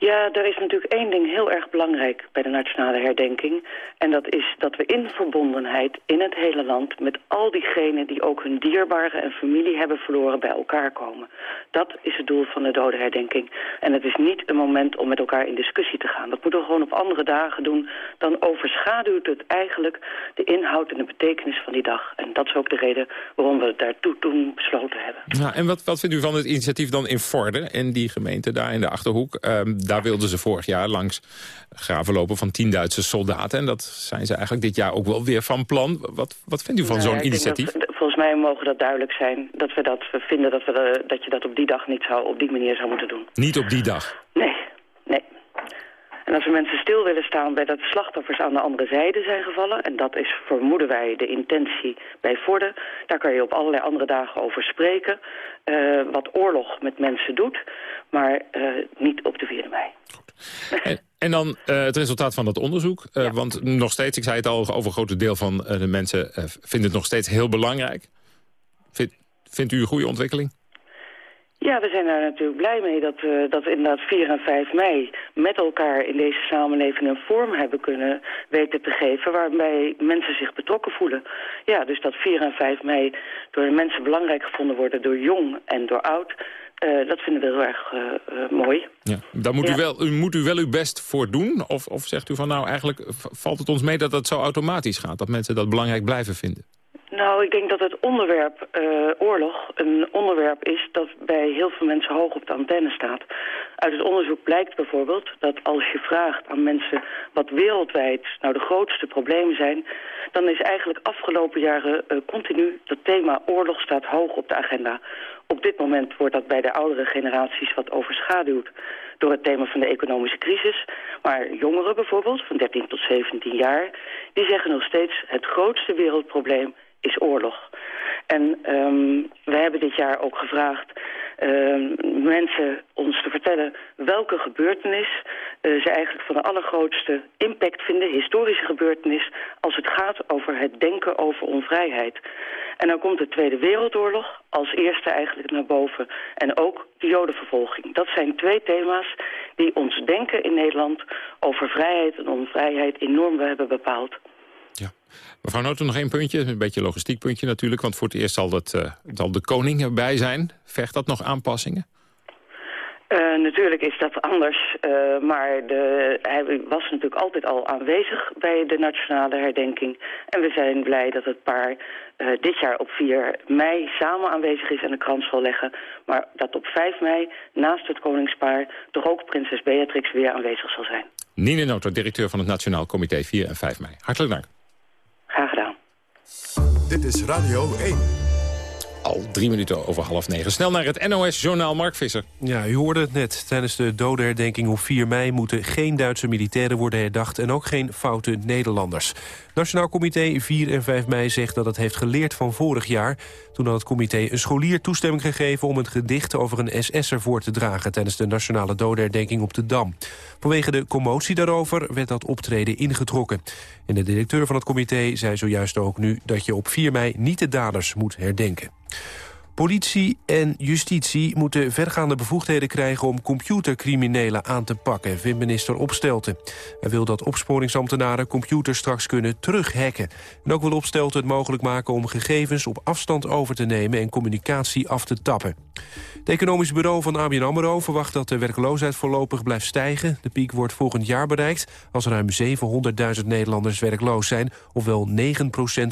Ja, er is natuurlijk één ding heel erg belangrijk bij de nationale herdenking. En dat is dat we in verbondenheid in het hele land... met al diegenen die ook hun dierbaren en familie hebben verloren bij elkaar komen. Dat is het doel van de dodenherdenking. En het is niet een moment om met elkaar in discussie te gaan. Dat moeten we gewoon op andere dagen doen. Dan overschaduwt het eigenlijk de inhoud en de betekenis van die dag. En dat is ook de reden waarom we het daartoe toen besloten hebben. Ja, en wat, wat vindt u van het initiatief dan in Vorden en die gemeente daar in de Achterhoek... Um, daar wilden ze vorig jaar langs graven lopen van 10 Duitse soldaten. En dat zijn ze eigenlijk dit jaar ook wel weer van plan. Wat, wat vindt u van Nou, zo'n initiatief? dat- volgens mij mogen dat duidelijk zijn. Dat we, dat, we vinden dat, we, de- dat je dat op die dag niet zou, op die manier zou moeten doen. Niet op die dag. Nee, nee. En als we mensen stil willen staan bij dat slachtoffers aan de andere zijde zijn gevallen... en dat is, vermoeden wij, de intentie bij Vorden... daar kan je op allerlei andere dagen over spreken... eh, wat oorlog met mensen doet, maar eh, niet op de 4e mei. En, en dan eh, het resultaat van dat onderzoek. Want nog steeds, ik zei het al, over een grote deel van de mensen... vindt het nog steeds heel belangrijk. Vindt, vindt u een goede ontwikkeling? Ja, we zijn daar natuurlijk blij mee dat, we dat we inderdaad 4 en 5 mei met elkaar in deze samenleving een vorm hebben kunnen weten te geven waarbij mensen zich betrokken voelen. Ja, dus dat 4 en 5 mei door de mensen belangrijk gevonden worden door jong en door oud, eh, dat vinden we heel erg eh, eh, mooi. Ja. Daar moet, Ja. u wel, u moet u wel uw best voor doen? Of, of zegt u van nou, eigenlijk valt het ons mee dat dat zo automatisch gaat? Dat mensen dat belangrijk blijven vinden? Nou, ik denk dat het onderwerp eh, oorlog een onderwerp is dat bij heel veel mensen hoog op de antenne staat. Uit het onderzoek blijkt bijvoorbeeld dat als je vraagt aan mensen wat wereldwijd nou de grootste problemen zijn, dan is eigenlijk afgelopen jaren eh, continu dat thema oorlog staat hoog op de agenda. Op dit moment wordt dat bij de oudere generaties wat overschaduwd door het thema van de economische crisis. Maar jongeren bijvoorbeeld, van 13 tot 17 jaar, die zeggen nog steeds het grootste wereldprobleem is oorlog. En ehm, we hebben dit jaar ook gevraagd ehm, mensen ons te vertellen welke gebeurtenis eh, ze eigenlijk van de allergrootste impact vinden, historische gebeurtenis, als het gaat over het denken over onvrijheid. En dan komt de Tweede Wereldoorlog als eerste eigenlijk naar boven. En ook de jodenvervolging. Dat zijn twee thema's die ons denken in Nederland over vrijheid en onvrijheid enorm hebben bepaald. Mevrouw Noten, nog één puntje. Een beetje een logistiek puntje natuurlijk. Want voor het eerst zal, eh, zal de koning erbij zijn. Vergt dat nog aanpassingen? Eh, natuurlijk is dat anders, eh, maar de, hij was natuurlijk altijd al aanwezig bij de nationale herdenking. En we zijn blij dat het paar dit jaar op 4 mei samen aanwezig is en de krans zal leggen. Maar dat op 5 mei naast het koningspaar toch ook prinses Beatrix weer aanwezig zal zijn. Nine Noten, directeur van het Nationaal Comité 4 en 5 mei. Hartelijk dank. Dit is Radio 1. Al drie minuten over half negen. Snel naar het NOS-journaal Mark Visser. Ja, u hoorde het net. Tijdens de dodenherdenking op 4 mei moeten geen Duitse militairen worden herdacht... en ook geen foute Nederlanders. Nationaal Comité 4 en 5 mei zegt dat het heeft geleerd van vorig jaar. Toen had het comité een scholier toestemming gegeven... om het gedicht over een SS'er voor te dragen... tijdens de nationale dodenherdenking op de Dam. Vanwege de commotie daarover werd dat optreden ingetrokken. En de directeur van het comité zei zojuist ook nu... dat je op 4 mei niet de daders moet herdenken. Politie en justitie moeten vergaande bevoegdheden krijgen om computercriminelen aan te pakken, vindt minister Opstelten. Hij wil dat opsporingsambtenaren computers straks kunnen terughacken. En ook wil Opstelten het mogelijk maken om gegevens op afstand over te nemen en communicatie af te tappen. Het economisch bureau van ABN AMRO verwacht dat de werkloosheid voorlopig blijft stijgen. De piek wordt volgend jaar bereikt als ruim 700.000 Nederlanders werkloos zijn, ofwel 9%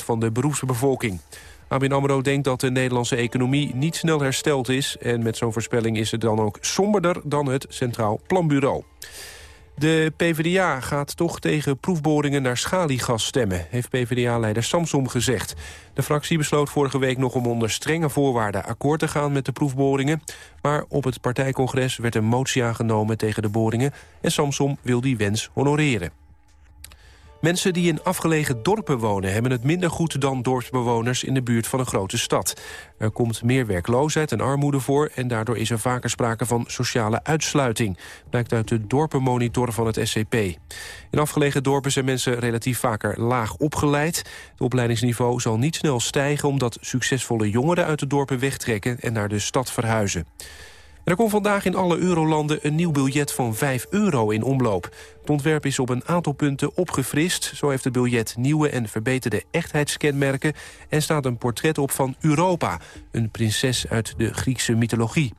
van de beroepsbevolking. ABN AMRO denkt dat de Nederlandse economie niet snel hersteld is... en met zo'n voorspelling is het dan ook somberder dan het Centraal Planbureau. De PvdA gaat toch tegen proefboringen naar schaliegas stemmen... heeft PvdA-leider Samsom gezegd. De fractie besloot vorige week nog om onder strenge voorwaarden... akkoord te gaan met de proefboringen. Maar op het partijcongres werd een motie aangenomen tegen de boringen... en Samsom wil die wens honoreren. Mensen die in afgelegen dorpen wonen... hebben het minder goed dan dorpsbewoners in de buurt van een grote stad. Er komt meer werkloosheid en armoede voor... en daardoor is er vaker sprake van sociale uitsluiting. Blijkt uit de dorpenmonitor van het SCP. In afgelegen dorpen zijn mensen relatief vaker laag opgeleid. Het opleidingsniveau zal niet snel stijgen... omdat succesvolle jongeren uit de dorpen wegtrekken... en naar de stad verhuizen. Er komt vandaag in alle eurolanden een nieuw biljet van 5 euro in omloop. Het ontwerp is op een aantal punten opgefrist. Zo heeft het biljet nieuwe en verbeterde echtheidskenmerken... en staat een portret op van Europa, een prinses uit de Griekse mythologie.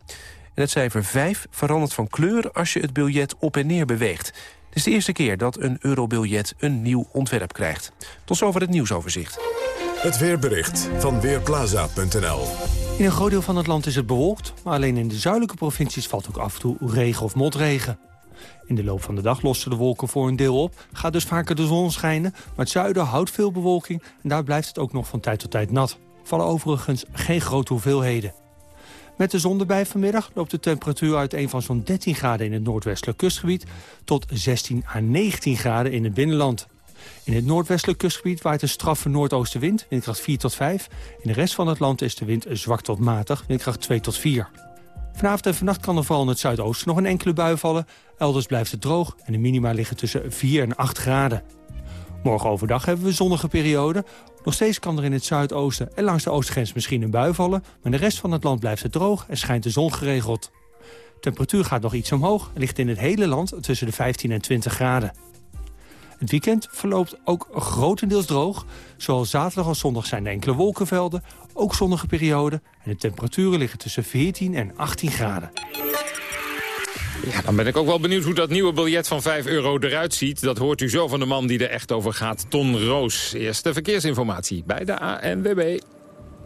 En het cijfer 5 verandert van kleur als je het biljet op en neer beweegt. Het is de eerste keer dat een eurobiljet een nieuw ontwerp krijgt. Tot zover het nieuwsoverzicht. Het weerbericht van Weerplaza.nl In een groot deel van het land is het bewolkt, maar alleen in de zuidelijke provincies valt ook af en toe regen of motregen. In de loop van de dag lossen de wolken voor een deel op, gaat dus vaker de zon schijnen, maar het zuiden houdt veel bewolking en daar blijft het ook nog van tijd tot tijd nat. Vallen overigens geen grote hoeveelheden. Met de zon erbij vanmiddag loopt de temperatuur uit een van zo'n 13 graden in het noordwestelijk kustgebied tot 16 à 19 graden in het binnenland. In het noordwestelijk kustgebied waait een straffe noordoostenwind, windkracht 4 tot 5. In de rest van het land is de wind zwak tot matig, windkracht 2 tot 4. Vanavond en vannacht kan er vooral in het zuidoosten nog een enkele bui vallen. Elders blijft het droog en de minima liggen tussen 4 en 8 graden. Morgen overdag hebben we zonnige periode. Nog steeds kan er in het zuidoosten en langs de oostgrens misschien een bui vallen... maar de rest van het land blijft het droog en schijnt de zon geregeld. Temperatuur gaat nog iets omhoog en ligt in het hele land tussen de 15 en 20 graden. Het weekend verloopt ook grotendeels droog. Zowel zaterdag als zondag zijn er enkele wolkenvelden, ook zonnige perioden... en de temperaturen liggen tussen 14 en 18 graden. Ja, dan ben ik ook wel benieuwd hoe dat nieuwe biljet van 5 euro eruit ziet. Dat hoort u zo van de man die er echt over gaat, Ton Roos. Eerste verkeersinformatie bij de ANWB.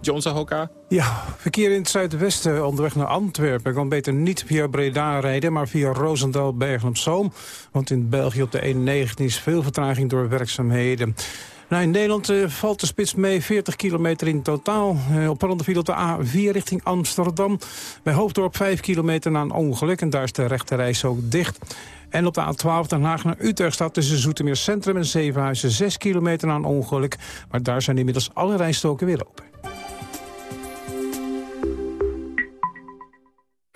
John Sahoka. Ja, verkeer in het zuidwesten onderweg naar Antwerpen. kan beter niet via Breda rijden, maar via Roosendaal, Bergen op Zoom. Want in België op de E19 is veel vertraging door werkzaamheden. Nou, in Nederland uh, valt de spits mee, 40 kilometer in totaal. Uh, op rande viel op de A4 richting Amsterdam. Bij Hoofddorp 5 kilometer na een ongeluk en daar is de rechterreis ook dicht. En op de A12 Den Haag naar Utrecht staat tussen Zoetermeer Centrum en Zevenhuizen 6 kilometer na een ongeluk. Maar daar zijn inmiddels alle rijstoken weer open.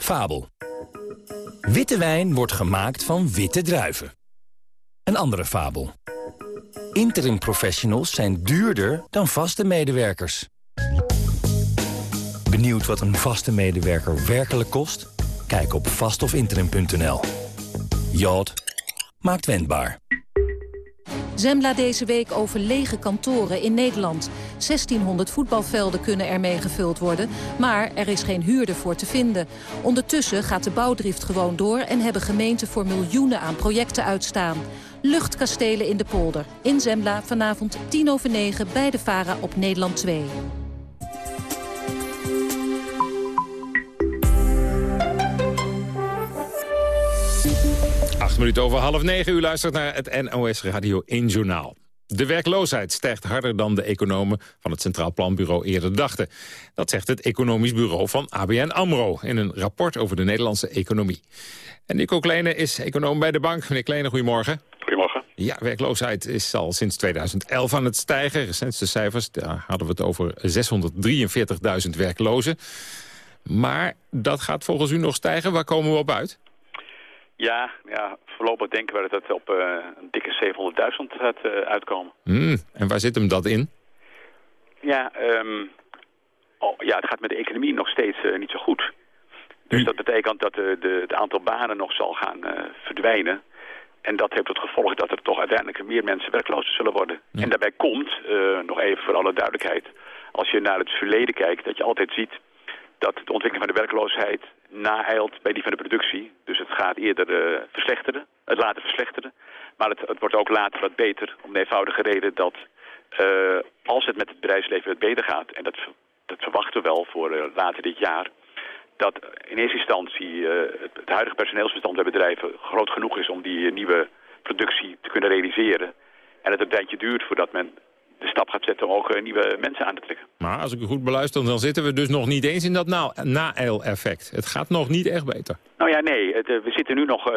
Fabel. Witte wijn wordt gemaakt van witte druiven. Een andere fabel. Interim professionals zijn duurder dan vaste medewerkers. Benieuwd wat een vaste medewerker werkelijk kost? Kijk op vastofinterim.nl. Jod maakt wendbaar. Zembla deze week over lege kantoren in Nederland. 1600 voetbalvelden kunnen ermee gevuld worden, maar er is geen huurder voor te vinden. Ondertussen gaat de bouwdrift gewoon door en hebben gemeenten voor miljoenen aan projecten uitstaan. Luchtkastelen in de polder. In Zembla vanavond 10 over 9 bij de VARA op Nederland 2. Acht minuten over half negen. U luistert naar het NOS Radio 1 Journaal. De werkloosheid stijgt harder dan de economen van het Centraal Planbureau eerder dachten. Dat zegt het economisch bureau van ABN AMRO in een rapport over de Nederlandse economie. En Nico Kleene is econoom bij de bank. Meneer Kleene, goedemorgen. Goedemorgen. Ja, werkloosheid is al sinds 2011 aan het stijgen. Recentste cijfers, daar hadden we het over 643.000 werklozen. Maar dat gaat volgens u nog stijgen. Waar komen we op uit? Ja, ja voorlopig denken we dat het op uh, een dikke 700.000 gaat uh, uitkomen. Mm, en waar zit hem dat in? Ja, um, oh, ja, het gaat met de economie nog steeds uh, niet zo goed. Dus dat betekent dat de, de, het aantal banen nog zal gaan verdwijnen. En dat heeft tot gevolg dat er toch uiteindelijk meer mensen werkloos zullen worden. Ja. En daarbij komt, nog even voor alle duidelijkheid... als je naar het verleden kijkt, dat je altijd ziet dat de ontwikkeling van de werkloosheid naeilt bij die van de productie. Dus het gaat eerder uh, verslechteren, het later verslechteren. Maar het, het, wordt ook later wat beter om de eenvoudige reden dat eh, als het met het bedrijfsleven wat beter gaat, en dat, dat verwachten we wel voor eh, later dit jaar, dat in eerste instantie eh, het, het huidige personeelsbestand bij bedrijven groot genoeg is om die eh, nieuwe productie te kunnen realiseren. En het een tijdje duurt voordat men de stap gaat zetten om ook eh, nieuwe mensen aan te trekken. Maar als ik u goed beluister, dan zitten we dus nog niet eens in dat na na-effect. Het gaat nog niet echt beter. Nou ja, nee, het, eh, we zitten nu nog eh,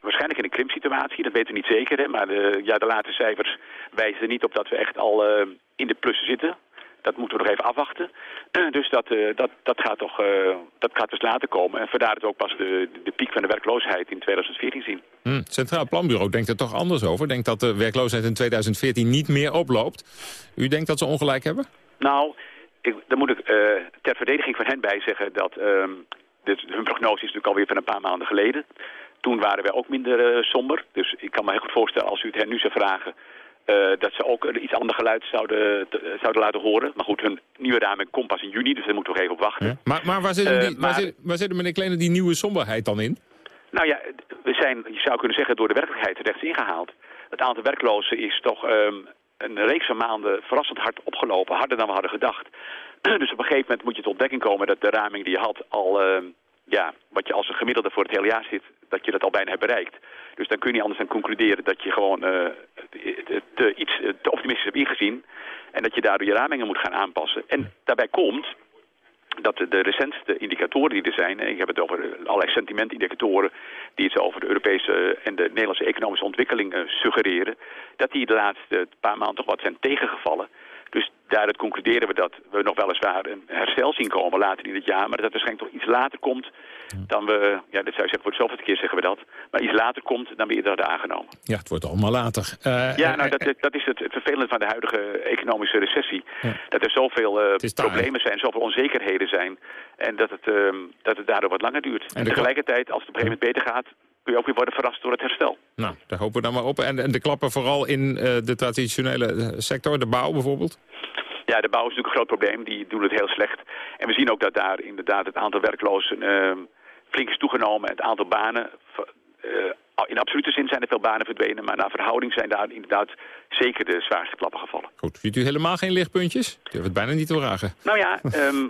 waarschijnlijk in een krimpsituatie. Dat weten we niet zeker, hè, maar de, ja, de late cijfers wijzen er niet op dat we echt al in de plus zitten. Dat moeten we nog even afwachten. dus dat, eh, dat, dat, gaat toch, eh, dat gaat dus later komen. En vandaar dat we ook pas de, de piek van de werkloosheid in 2014 zien. Hm, Het Centraal Planbureau denkt er toch anders over. Denkt dat de werkloosheid in 2014 niet meer oploopt. U denkt dat ze ongelijk hebben? Nou, ik, dan moet ik eh, ter verdediging van hen bij zeggen dat ehm, dit, hun prognose is natuurlijk alweer van een paar maanden geleden. Toen waren wij ook minder eh, somber. Dus ik kan me heel goed voorstellen als u het hen nu zou vragen... eh, dat ze ook een iets ander geluid zouden, te- zouden laten horen. Maar goed, hun nieuwe raming komt pas in juni, dus daar moeten we nog even op wachten. Maar, maar waar, zit, Eh, die, waar, maar- zit, waar zit meneer Kleiner die nieuwe somberheid dan in? Nou ja, we zijn, je zou kunnen zeggen, door de werkelijkheid rechts ingehaald. Het aantal werklozen is toch ehm, een reeks van maanden verrassend hard opgelopen. Harder dan we hadden gedacht. dus op een gegeven moment moet je tot ontdekking komen dat de raming die je had al... ehm, ja, wat je als een gemiddelde voor het hele jaar zit, dat je dat al bijna hebt bereikt. Dus dan kun je niet anders dan concluderen dat je gewoon eh, te, iets eh, te optimistisch hebt ingezien. En dat je daardoor je ramingen moet gaan aanpassen. En daarbij komt dat de, recentste indicatoren die er zijn... ik heb het over allerlei sentimentindicatoren... die iets over de Europese en de Nederlandse economische ontwikkeling eh, suggereren... dat die de laatste paar maanden toch wat zijn tegengevallen. Dus daaruit concluderen we dat we nog weliswaar een herstel zien komen later in het jaar... maar dat het waarschijnlijk toch iets later komt dan we... ja, dit zou je zeggen, voor het zoveelste keer zeggen we dat... maar iets later komt dan we eerder hadden aangenomen. Ja, het wordt allemaal later. Eh, Ja, eh, nou, dat, dat is het, het vervelende van de huidige economische recessie. Dat er zoveel eh, taai. problemen zijn, zoveel onzekerheden zijn. En dat het, ehm, dat het daardoor wat langer duurt. En, de tegelijkertijd, als het op een gegeven moment beter gaat... kun je ook weer worden verrast door het herstel. Nou, daar hopen we dan maar op. En, en de klappen vooral in eh, de traditionele eh, sector, de bouw bijvoorbeeld? Ja, de bouw is natuurlijk een groot probleem. Die doen het heel slecht. En we zien ook dat daar inderdaad het aantal werklozen ehm, flink is toegenomen. Het aantal banen... eh, in absolute zin zijn er veel banen verdwenen. Maar naar verhouding zijn daar inderdaad zeker de zwaarste klappen gevallen. Goed, ziet u helemaal geen lichtpuntjes? Ik durf het bijna niet te vragen. Nou ja, ehm,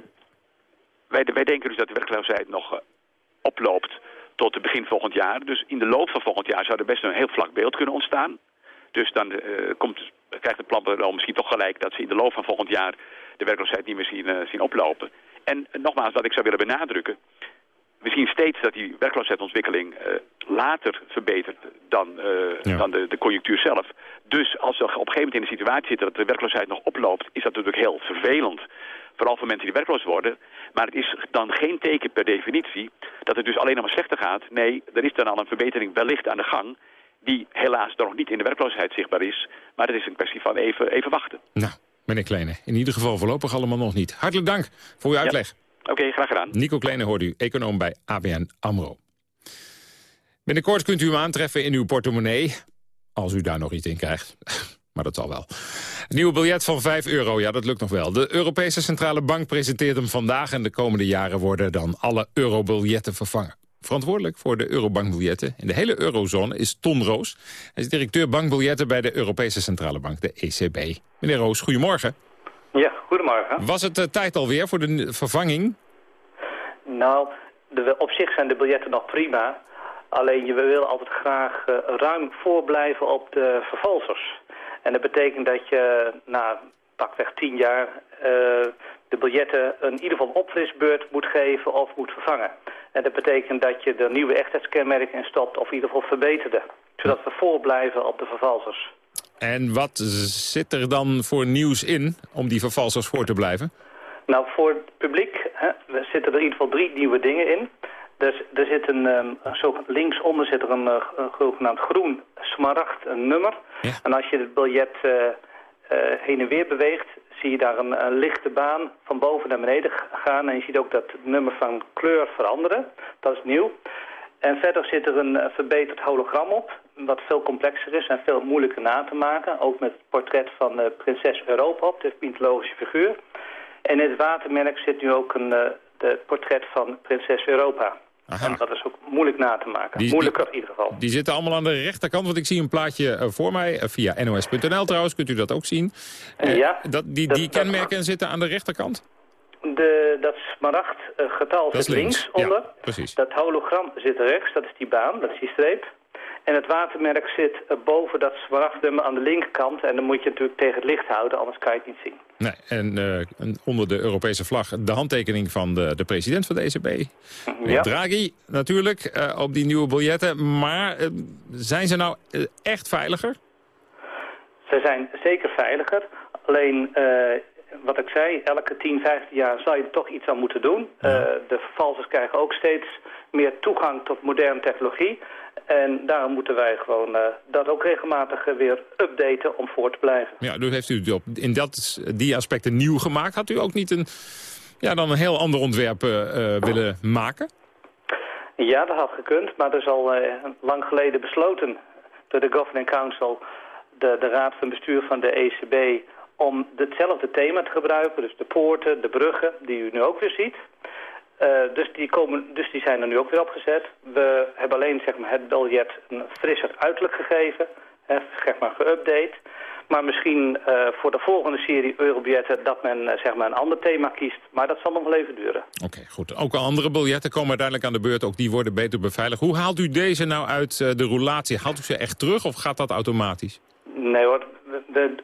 wij, wij denken dus dat de werkloosheid nog oploopt tot het begin volgend jaar. Dus in de loop van volgend jaar zou er best een heel vlak beeld kunnen ontstaan. Dus dan eh, komt, krijgt het planbureau misschien toch gelijk dat ze in de loop van volgend jaar de werkloosheid niet meer zien, eh, zien oplopen. En nogmaals, wat ik zou willen benadrukken. We zien steeds dat die werkloosheidsontwikkeling eh, later verbetert dan, dan de, de conjunctuur zelf. Dus als we op een gegeven moment in de situatie zitten dat de werkloosheid nog oploopt, is dat natuurlijk heel vervelend. Vooral voor mensen die werkloos worden. Maar het is dan geen teken per definitie dat het dus alleen nog maar slechter gaat. Nee, er is dan al een verbetering wellicht aan de gang die helaas nog niet in de werkloosheid zichtbaar is. Maar het is een kwestie van even, even wachten. Nou, meneer Kleine, in ieder geval voorlopig allemaal nog niet. Hartelijk dank voor uw uitleg. Oké, graag gedaan. Nico Kleine hoort u, econoom bij ABN AMRO. Binnenkort kunt u hem aantreffen in uw portemonnee, als u daar nog iets in krijgt. Maar dat zal wel. Een nieuwe biljet van 5 euro, ja, dat lukt nog wel. De Europese Centrale Bank presenteert hem vandaag... en de komende jaren worden dan alle eurobiljetten vervangen. Verantwoordelijk voor de eurobankbiljetten in de hele eurozone is Ton Roos. Hij is directeur bankbiljetten bij de Europese Centrale Bank, de ECB. Meneer Roos, goedemorgen. Ja, goedemorgen. Was het uh, tijd alweer voor de vervanging? Nou, de, op zich zijn de biljetten nog prima. Alleen je wil altijd graag uh, ruim voorblijven op de vervalsers. En dat betekent dat je na pakweg tien jaar uh, de biljetten in ieder geval een opfrisbeurt moet geven of moet vervangen. En dat betekent dat je er nieuwe echtheidskenmerken in stopt of in ieder geval verbeterde. Zodat we voorblijven op de vervalsers. En wat zit er dan voor nieuws in om die vervalsers voor te blijven? Nou, voor het publiek hè, zitten er in ieder geval drie nieuwe dingen in. Dus er zit een, um, zo linksonder zit er een, uh, een zogenaamd groen smaragd een nummer. Ja. En als je het biljet uh, uh, heen en weer beweegt, zie je daar een, een, lichte baan van boven naar beneden gaan. En je ziet ook dat het nummer van kleur veranderen. Dat is nieuw. En verder zit er een verbeterd hologram op, wat veel complexer is en veel moeilijker na te maken. Ook met het portret van uh, prinses Europa op, de mythologische figuur. En in het watermerk zit nu ook een, de portret van prinses Europa. En dat is ook moeilijk na te maken. Die- Moeilijker in ieder geval. Die zitten allemaal aan de rechterkant, want ik zie een plaatje eh, voor mij. eh, via nos.nl trouwens, kunt u dat ook zien. Eh, Ja, dat, die die kenmerken zitten aan de rechterkant? De, dat smaragd getal zit links, links, ja, onder. precies. Dat hologram zit rechts, dat is die baan, dat is die streep. En het watermerk zit eh, boven dat smaragdnummer aan de linkerkant. En dan moet je natuurlijk tegen het licht houden, anders kan je het niet zien. Nee, en, eh, onder de Europese vlag de handtekening van de, de president van de ECB. Ja. Draghi natuurlijk, eh, op die nieuwe biljetten. Maar zijn ze nou echt veiliger? Ze zijn zeker veiliger. Alleen, wat ik zei, elke 10, 15 jaar zou je er toch iets aan moeten doen. De vervalsers krijgen ook steeds meer toegang tot moderne technologie. En daarom moeten wij gewoon eh, dat ook regelmatig eh, weer updaten om voor te blijven. Ja, dus heeft u het op, in dat, die aspecten nieuw gemaakt. Had u ook niet een, ja, dan een heel ander ontwerp eh, willen maken? Ja, dat had gekund, maar er is al lang geleden besloten door de Governing Council, de, de raad van bestuur van de ECB, om hetzelfde thema te gebruiken. Dus de poorten, de bruggen, die u nu ook weer ziet. Eh, dus, die komen, dus die zijn er nu ook weer opgezet. We hebben alleen zeg maar, het biljet een frisser uiterlijk gegeven, hè, zeg maar geüpdate. Maar misschien eh, voor de volgende serie eurobiljetten dat men eh, zeg maar een ander thema kiest. Maar dat zal nog wel even duren. Oké, goed. Ook andere biljetten komen uiteindelijk aan de beurt. Ook die worden beter beveiligd. Hoe haalt u deze nou uit de roulatie? Haalt u ze echt terug of gaat dat automatisch? Nee hoor,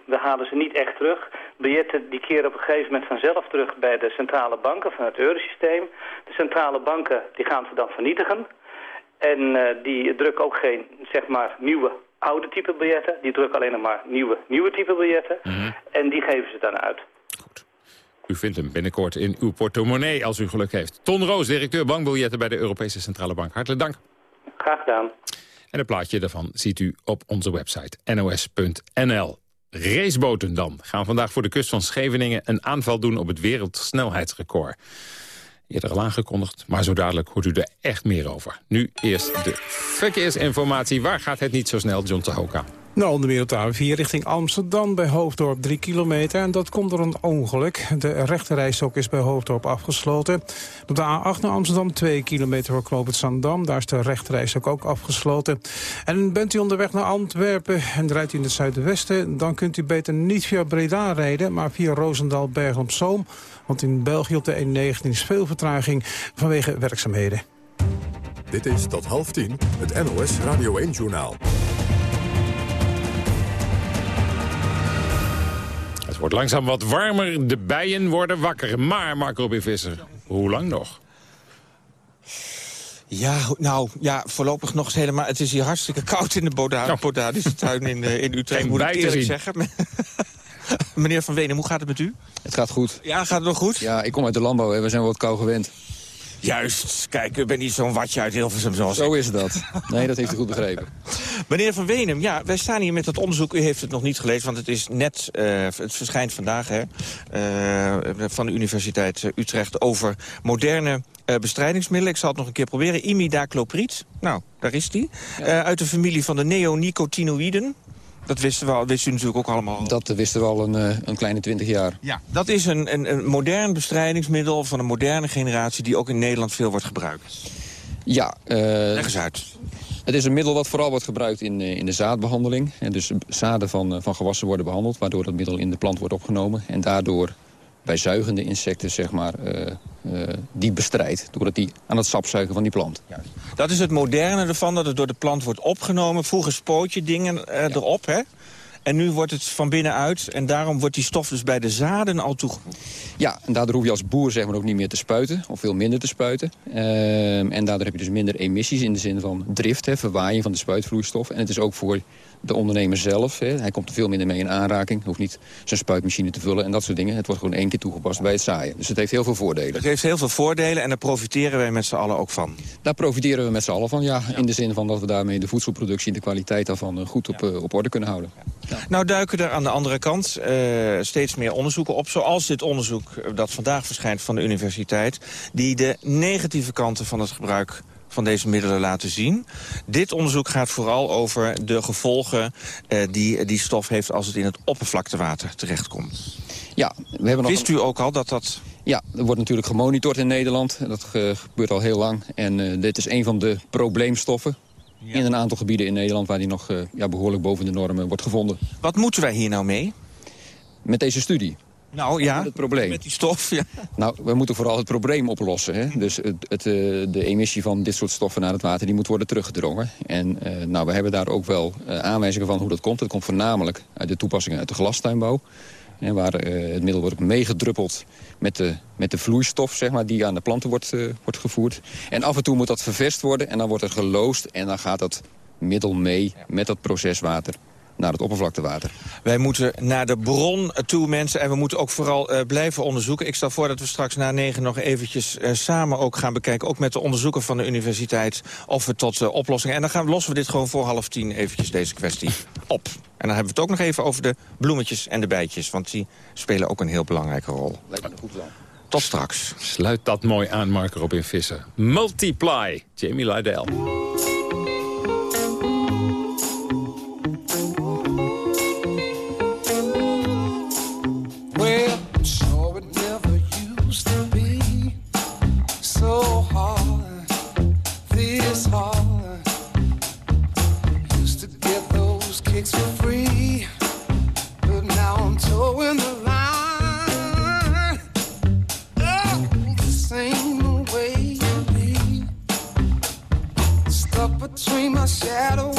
we, halen ze niet echt terug. Biljetten die keren op een gegeven moment vanzelf terug bij de centrale banken van het eurosysteem. De centrale banken die gaan ze dan vernietigen. En eh, die drukken ook geen, zeg maar, nieuwe oude type biljetten. Die drukken alleen nog maar nieuwe, nieuwe type biljetten. En die geven ze dan uit. U vindt hem binnenkort in uw portemonnee als u geluk heeft. Ton Roos, directeur bankbiljetten bij de Europese Centrale Bank. Hartelijk dank. Graag gedaan. En een plaatje daarvan ziet u op onze website nos.nl. Raceboten dan gaan vandaag voor de kust van Scheveningen... een aanval doen op het wereldsnelheidsrecord. Eerder al aangekondigd, maar zo dadelijk hoort u er echt meer over. Nu eerst de verkeersinformatie. Waar gaat het niet zo snel, John Tahoka? Nou, onder meer op de A4 richting Amsterdam bij Hoofddorp 3 kilometer. En dat komt door een ongeluk. De rechterrijstok is bij Hoofddorp afgesloten. Op de A8 naar Amsterdam 2 kilometer voor Knoop het Zandam. Daar is de rechterrijstok ook afgesloten. En bent u onderweg naar Antwerpen en rijdt u in het zuidwesten... dan kunt u beter niet via Breda rijden, maar via Roosendaal, Bergen op Zoom. Want in België op de E19 is veel vertraging vanwege werkzaamheden. Dit is tot half tien het NOS Radio 1-journaal. Het wordt langzaam wat warmer, de bijen worden wakker. Maar, Marco Robin Visser, hoe lang nog? Ja, nou, ja, voorlopig nog eens helemaal... Het is hier hartstikke koud in de Boda Botanische tuin in, eh, in Utrecht, Geen moet ik eerlijk zeggen. Meneer Van Wenen, hoe gaat het met u? Het gaat goed. Ja, gaat het nog goed? Ja, ik kom uit de landbouw, hè. we zijn wat kou gewend. Juist, kijk, ik ben niet zo'n watje uit Hilversum zoals Zo is dat. Nee, dat heeft u goed begrepen. Meneer Van Wenem, ja, wij staan hier met dat onderzoek. U heeft het nog niet gelezen, want het is net, eh, het verschijnt vandaag, hè, eh, van de Universiteit Utrecht over moderne eh, bestrijdingsmiddelen. Ik zal het nog een keer proberen. Imidacloprid, nou, daar is die. Uit de familie van de neonicotinoïden. Dat wisten we al, wist u natuurlijk ook allemaal. Dat wisten we al een, eh, een kleine twintig jaar. Ja, dat is een, een, een modern bestrijdingsmiddel van een moderne generatie... die ook in Nederland veel wordt gebruikt. Ja. eh, Leg eens uit. Het is een middel wat vooral wordt gebruikt in, eh, in de zaadbehandeling. En dus zaden van, van gewassen worden behandeld... waardoor dat middel in de plant wordt opgenomen. En daardoor bij zuigende insecten, zeg maar, eh, eh, die bestrijdt. Doordat die aan het sap zuigen van die plant. Dat is het moderne ervan, dat het door de plant wordt opgenomen. Vroeger spoot je dingen eh, erop, hè? En nu wordt het van binnenuit. En daarom wordt die stof dus bij de zaden al toegevoegd. Ja, en daardoor hoef je als boer zeg maar, ook niet meer te spuiten. Of veel minder te spuiten. Ehm, en daardoor heb je dus minder emissies in de zin van drift, hè, verwaaiing van de spuitvloeistof. En het is ook voor de ondernemer zelf. Hè. Hij komt er veel minder mee in aanraking. Hoeft niet zijn spuitmachine te vullen en dat soort dingen. Het wordt gewoon één keer toegepast bij het zaaien. Dus het heeft heel veel voordelen. Het heeft heel veel voordelen en daar profiteren wij met z'n allen ook van. Daar profiteren we met z'n allen van, ja. In de zin van dat we daarmee de voedselproductie en de kwaliteit daarvan eh, goed op, eh, op orde kunnen houden. Nou duiken er aan de andere kant eh, steeds meer onderzoeken op. Zoals dit onderzoek dat vandaag verschijnt van de universiteit. Die de negatieve kanten van het gebruik van deze middelen laten zien. Dit onderzoek gaat vooral over de gevolgen eh, die die stof heeft... als het in het oppervlaktewater terechtkomt. Ja, we hebben nog Wist u ook al dat dat... Ja, er wordt natuurlijk gemonitord in Nederland. Dat gebeurt al heel lang. En eh, dit is een van de probleemstoffen in een aantal gebieden in Nederland... waar die nog eh, ja, behoorlijk boven de normen wordt gevonden. Wat moeten wij hier nou mee? Met deze studie? Nou ja, het probleem. met die stof. Ja. Nou, we moeten vooral het probleem oplossen. Hè? Dus het, het, eh, de emissie van dit soort stoffen naar het water die moet worden teruggedrongen. En eh, nou, we hebben daar ook wel eh, aanwijzingen van hoe dat komt. Dat komt voornamelijk uit de toepassingen uit de glastuinbouw. Hè, waar het middel wordt meegedruppeld met de, met de vloeistof zeg maar, die aan de planten wordt, wordt gevoerd. En af en toe moet dat ververst worden en dan wordt er geloosd... en dan gaat dat middel mee met dat proceswater naar het oppervlaktewater. Wij moeten naar de bron toe, mensen. En we moeten ook vooral eh, blijven onderzoeken. Ik stel voor dat we straks na negen nog eventjes eh, samen ook gaan bekijken... ook met de onderzoeker van de universiteit, of we tot eh, oplossingen... en dan gaan, lossen we dit gewoon voor half tien eventjes deze kwestie op. En dan hebben we het ook nog even over de bloemetjes en de bijtjes... want die spelen ook een heel belangrijke rol. Lijkt me goed plan. Tot straks. Sluit dat mooi aan, Mark Robin Visser. Multiply, Jamie Lydell. Between my shadow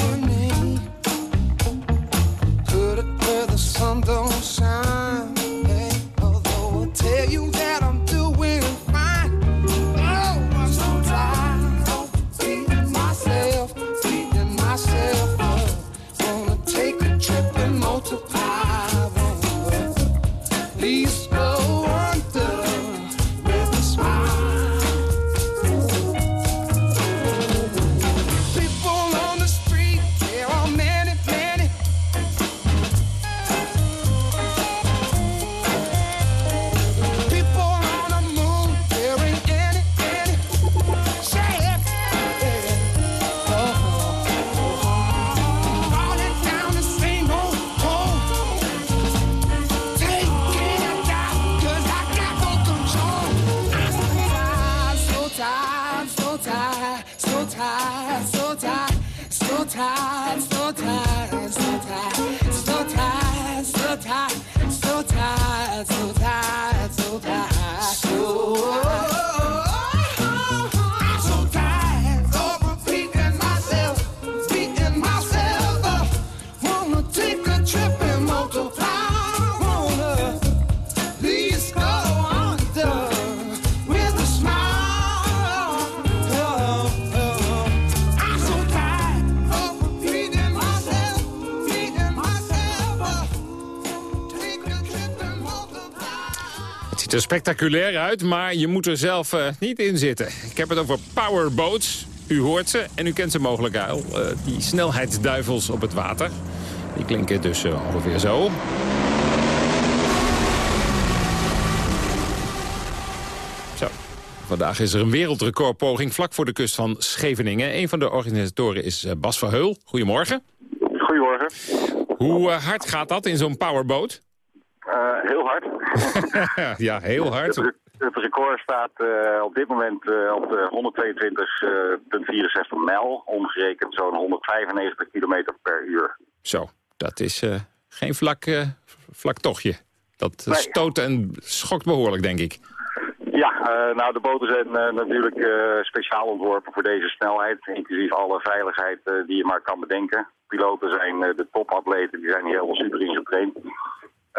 ziet er spectaculair uit, maar je moet er zelf eh, niet in zitten. Ik heb het over powerboats. U hoort ze en u kent ze mogelijk al. Eh, die snelheidsduivels op het water. Die klinken dus eh, ongeveer zo. Zo. Vandaag is er een wereldrecordpoging vlak voor de kust van Scheveningen. Een van de organisatoren is Bas Verheul. Goedemorgen. Goedemorgen. Hoe hard gaat dat in zo'n powerboot? Eh, heel hard. ja, heel hard. Het, het record staat eh, op dit moment eh, op de 122,64 mijl. Omgerekend zo'n 195 kilometer per uur. Zo, dat is geen vlak, vlak tochtje. Dat Nee. stoot en schokt behoorlijk, denk ik. Ja, nou de boten zijn natuurlijk speciaal ontworpen voor deze snelheid. Inclusief alle veiligheid die je maar kan bedenken. Piloten zijn de topatleten, die zijn hier helemaal super in getraind.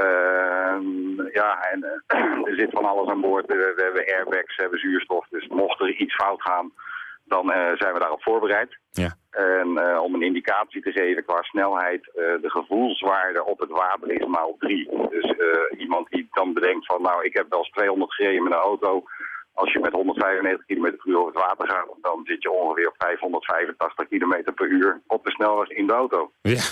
Ehm, ja, en eh, er zit van alles aan boord. We hebben airbags, we hebben zuurstof. Dus mocht er iets fout gaan, dan eh, zijn we daarop voorbereid. Ja. En eh, om een indicatie te geven qua snelheid, de gevoelswaarde op het water is maal drie. Dus iemand die dan bedenkt van, nou, ik heb wel eens 200 gereden met een auto. Als je met 195 km per uur over het water gaat, dan zit je ongeveer op 585 km per uur op de snelweg in de auto. Ja,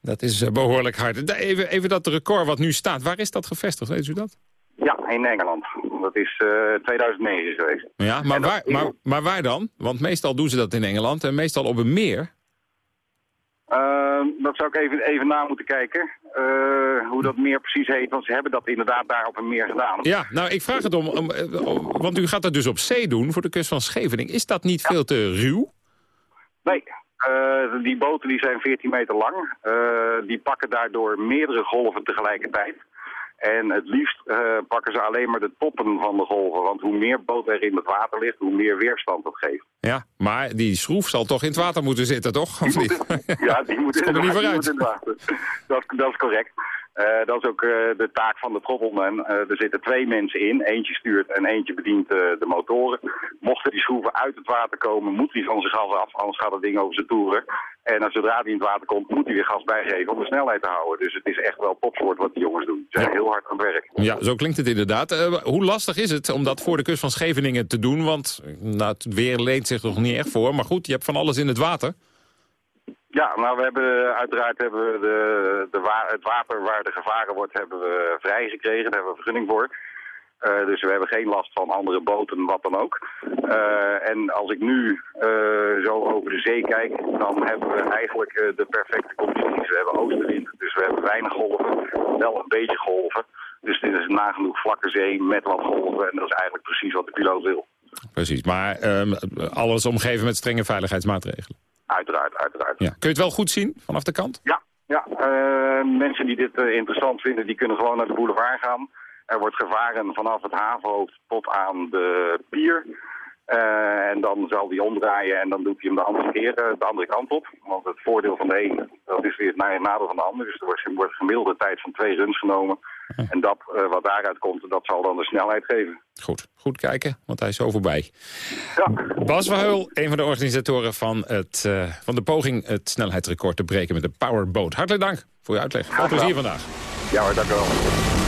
dat is eh, behoorlijk hard. Even, even dat record wat nu staat. Waar is dat gevestigd? Weet u dat? Ja, in Engeland. Dat is eh 2009 geweest. Ja, maar waar, maar, maar waar dan? Want meestal doen ze dat in Engeland en meestal op een meer. Eh, dat zou ik even, even na moeten kijken. eh, hoe dat meer precies heet. Want ze hebben dat inderdaad daar op een meer gedaan. Ja, nou, ik vraag het om, om, eh, om- want u gaat dat dus op zee doen voor de kust van Scheveningen. Is dat niet veel te ruw? Nee, eh, die boten die zijn 14 meter lang. Die pakken daardoor meerdere golven tegelijkertijd. En het liefst eh, pakken ze alleen maar de toppen van de golven. Want hoe meer boot er in het water ligt, hoe meer weerstand dat geeft. Ja, maar die schroef zal toch in het water moeten zitten, toch? Of niet? Ja, die moet in het water. Dat, dat is correct. Eh, dat is ook eh, de taak van de trottelman. Eh, er zitten twee mensen in. Eentje stuurt en eentje bedient de motoren. Mochten die schroeven uit het water komen, moet hij van zijn gas af. Anders gaat het ding over zijn toeren. En als zodra hij in het water komt, moet hij weer gas bijgeven om de snelheid te houden. Dus het is echt wel topsport wat die jongens doen. Ze zijn heel hard aan het werk. Ja, zo klinkt het inderdaad. Hoe lastig is het om dat voor de kust van Scheveningen te doen? Want nou, het weer leent zich nog niet echt voor. Maar goed, je hebt van alles in het water. Ja, nou we hebben uiteraard hebben we de, de het water waar de gevaren wordt, hebben we vrijgekregen. Daar hebben we vergunning voor. Eh, dus we hebben geen last van andere boten, wat dan ook. Eh, en als ik nu eh, zo over de zee kijk, dan hebben we eigenlijk de perfecte condities. We hebben oostenwind, dus we hebben weinig golven, wel een beetje golven. Dus dit is nagenoeg vlakke zee met wat golven. En dat is eigenlijk precies wat de piloot wil. Precies, maar ehm, alles omgeven met strenge veiligheidsmaatregelen. Uiteraard, uiteraard. Ja. Kun je het wel goed zien vanaf de kant? Ja, ja eh, mensen die dit eh, interessant vinden, die kunnen gewoon naar de boulevard gaan. Er wordt gevaren vanaf het havenhoofd tot aan de pier. Eh, en dan zal die omdraaien en dan doet hij hem de andere keer eh, de andere kant op. Want het voordeel van de een, dat is weer het na- nadeel van de ander. Dus er wordt, wordt gemiddelde tijd van twee runs genomen. En dat eh, wat daaruit komt, dat zal dan de snelheid geven. Goed, goed kijken, want hij is zo voorbij. Bas Verheul, een van de organisatoren van, het, van de poging het snelheidsrecord te breken met de Powerboat. Hartelijk dank voor je uitleg. Veel plezier vandaag. Ja hoor, dank u wel.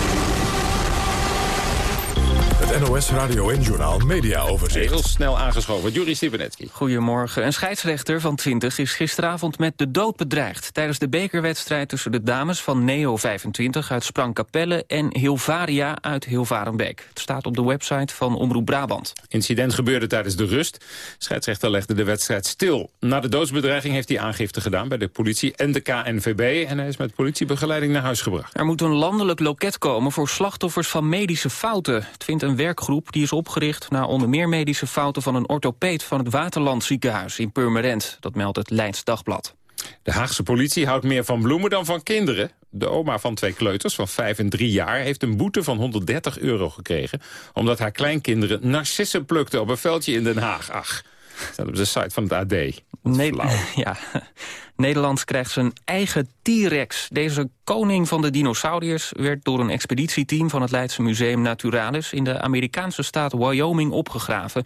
Het NOS Radio en Journaal Media Overzicht. Heel snel aangeschoven. Juri Stivenetski. Goedemorgen. Een scheidsrechter van 20 is gisteravond met de dood bedreigd... tijdens de bekerwedstrijd tussen de dames van Neo 25 uit Sprangkapelle... en Hilvaria uit Hilvarenbeek. Het staat op de website van Omroep Brabant. Incident gebeurde tijdens de rust. Scheidsrechter legde de wedstrijd stil. Na de doodsbedreiging heeft hij aangifte gedaan bij de politie en de KNVB... en hij is met politiebegeleiding naar huis gebracht. Er moet een landelijk loket komen voor slachtoffers van medische fouten. Het vindt een werkgroep die is opgericht... na onder meer medische fouten van een orthopeed... van het Waterland ziekenhuis in Purmerend. Dat meldt het Leids Dagblad. De Haagse politie houdt meer van bloemen dan van kinderen. De oma van twee kleuters van 5 en 3 jaar heeft een boete van 130 euro gekregen... omdat haar kleinkinderen narcissen plukten op een veldje in Den Haag. Ach, staat op de site van het AD. Nee, ja. Nederland krijgt zijn eigen T-Rex. Deze koning van de dinosauriërs werd door een expeditieteam... van het Leidse Museum Naturalis in de Amerikaanse staat Wyoming opgegraven.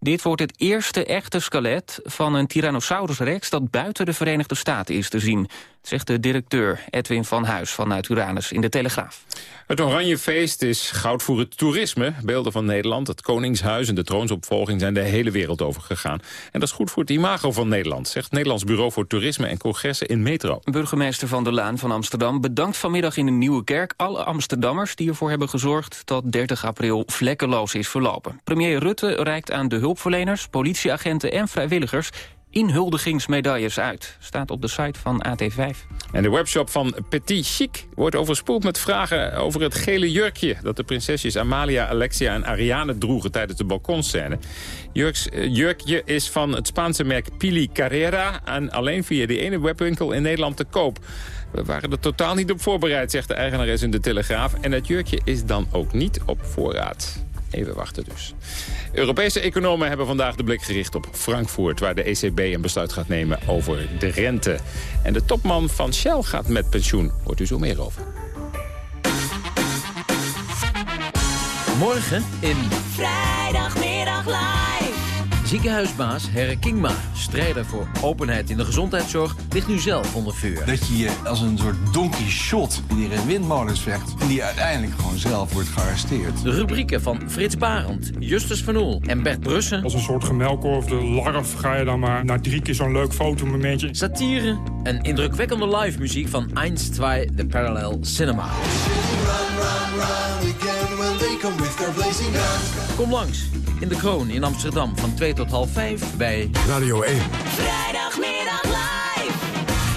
Dit wordt het eerste echte skelet van een Tyrannosaurus rex... dat buiten de Verenigde Staten is te zien, zegt de directeur Edwin van Huis van Naturalis in de Telegraaf. Het Oranje Feest is goud voor het toerisme. Beelden van Nederland, het Koningshuis en de troonsopvolging... zijn de hele wereld over gegaan. En dat is goed voor het imago van Nederland... zegt het Nederlands Bureau voor Toerisme en Congressen in Metro. Burgemeester Van der Laan van Amsterdam bedankt vanmiddag in de Nieuwe Kerk... alle Amsterdammers die ervoor hebben gezorgd dat 30 april vlekkeloos is verlopen. Premier Rutte reikt aan de hulpverleners, politieagenten en vrijwilligers inhuldigingsmedailles uit. Staat op de site van AT5. En de webshop van Petit Chic wordt overspoeld met vragen over het gele jurkje... dat de prinsesjes Amalia, Alexia en Ariane droegen tijdens de balkonscène. Eh, jurkje is van het Spaanse merk Pili Carrera... en alleen via die ene webwinkel in Nederland te koop. We waren er totaal niet op voorbereid, zegt de eigenares in de Telegraaf. En het jurkje is dan ook niet op voorraad. Even wachten dus. Europese economen hebben vandaag de blik gericht op Frankfurt... waar de ECB een besluit gaat nemen over de rente. En de topman van Shell gaat met pensioen. Hoort u zo meer over. Morgen in Vrijdagmiddag live. Ziekenhuisbaas Herre Kingma, strijder voor openheid in de gezondheidszorg, ligt nu zelf onder vuur. Dat je je als een soort donkey shot die in windmolens vecht... en die uiteindelijk gewoon zelf wordt gearresteerd. De rubrieken van Frits Barend, Justus Van Oel en Bert Brussen. Als een soort gemelkorfde larf ga je dan maar na drie keer zo'n leuk fotomomentje. Satire en indrukwekkende live muziek van 1, 2, The Parallel Cinema. Kom langs in de Kroon in Amsterdam van 2 tot half 5 bij Radio 1. Vrijdagmiddag live.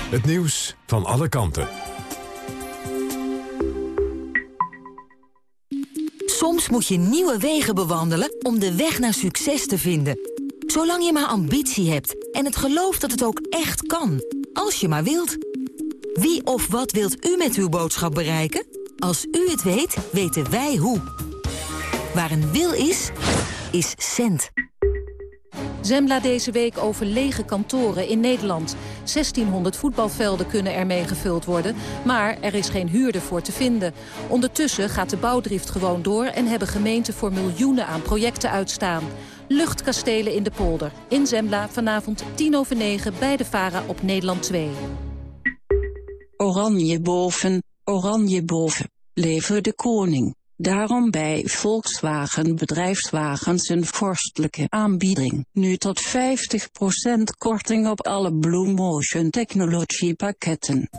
Het nieuws van alle kanten. Soms moet je nieuwe wegen bewandelen om de weg naar succes te vinden. Zolang je maar ambitie hebt en het geloof dat het ook echt kan. Als je maar wilt. Wie of wat wilt u met uw boodschap bereiken? Als u het weet, weten wij hoe. Waar een wil is, is cent. Zembla deze week over lege kantoren in Nederland. 1600 voetbalvelden kunnen ermee gevuld worden, maar er is geen huurder voor te vinden. Ondertussen gaat de bouwdrift gewoon door en hebben gemeenten voor miljoenen aan projecten uitstaan. Luchtkastelen in de polder. In Zembla vanavond 10 over 9 bij de VARA op Nederland 2. Oranje boven, oranje boven. Leven de koning. Daarom bij Volkswagen bedrijfswagens een vorstelijke aanbieding. Nu tot 50% korting op alle Blue Motion Technology pakketten.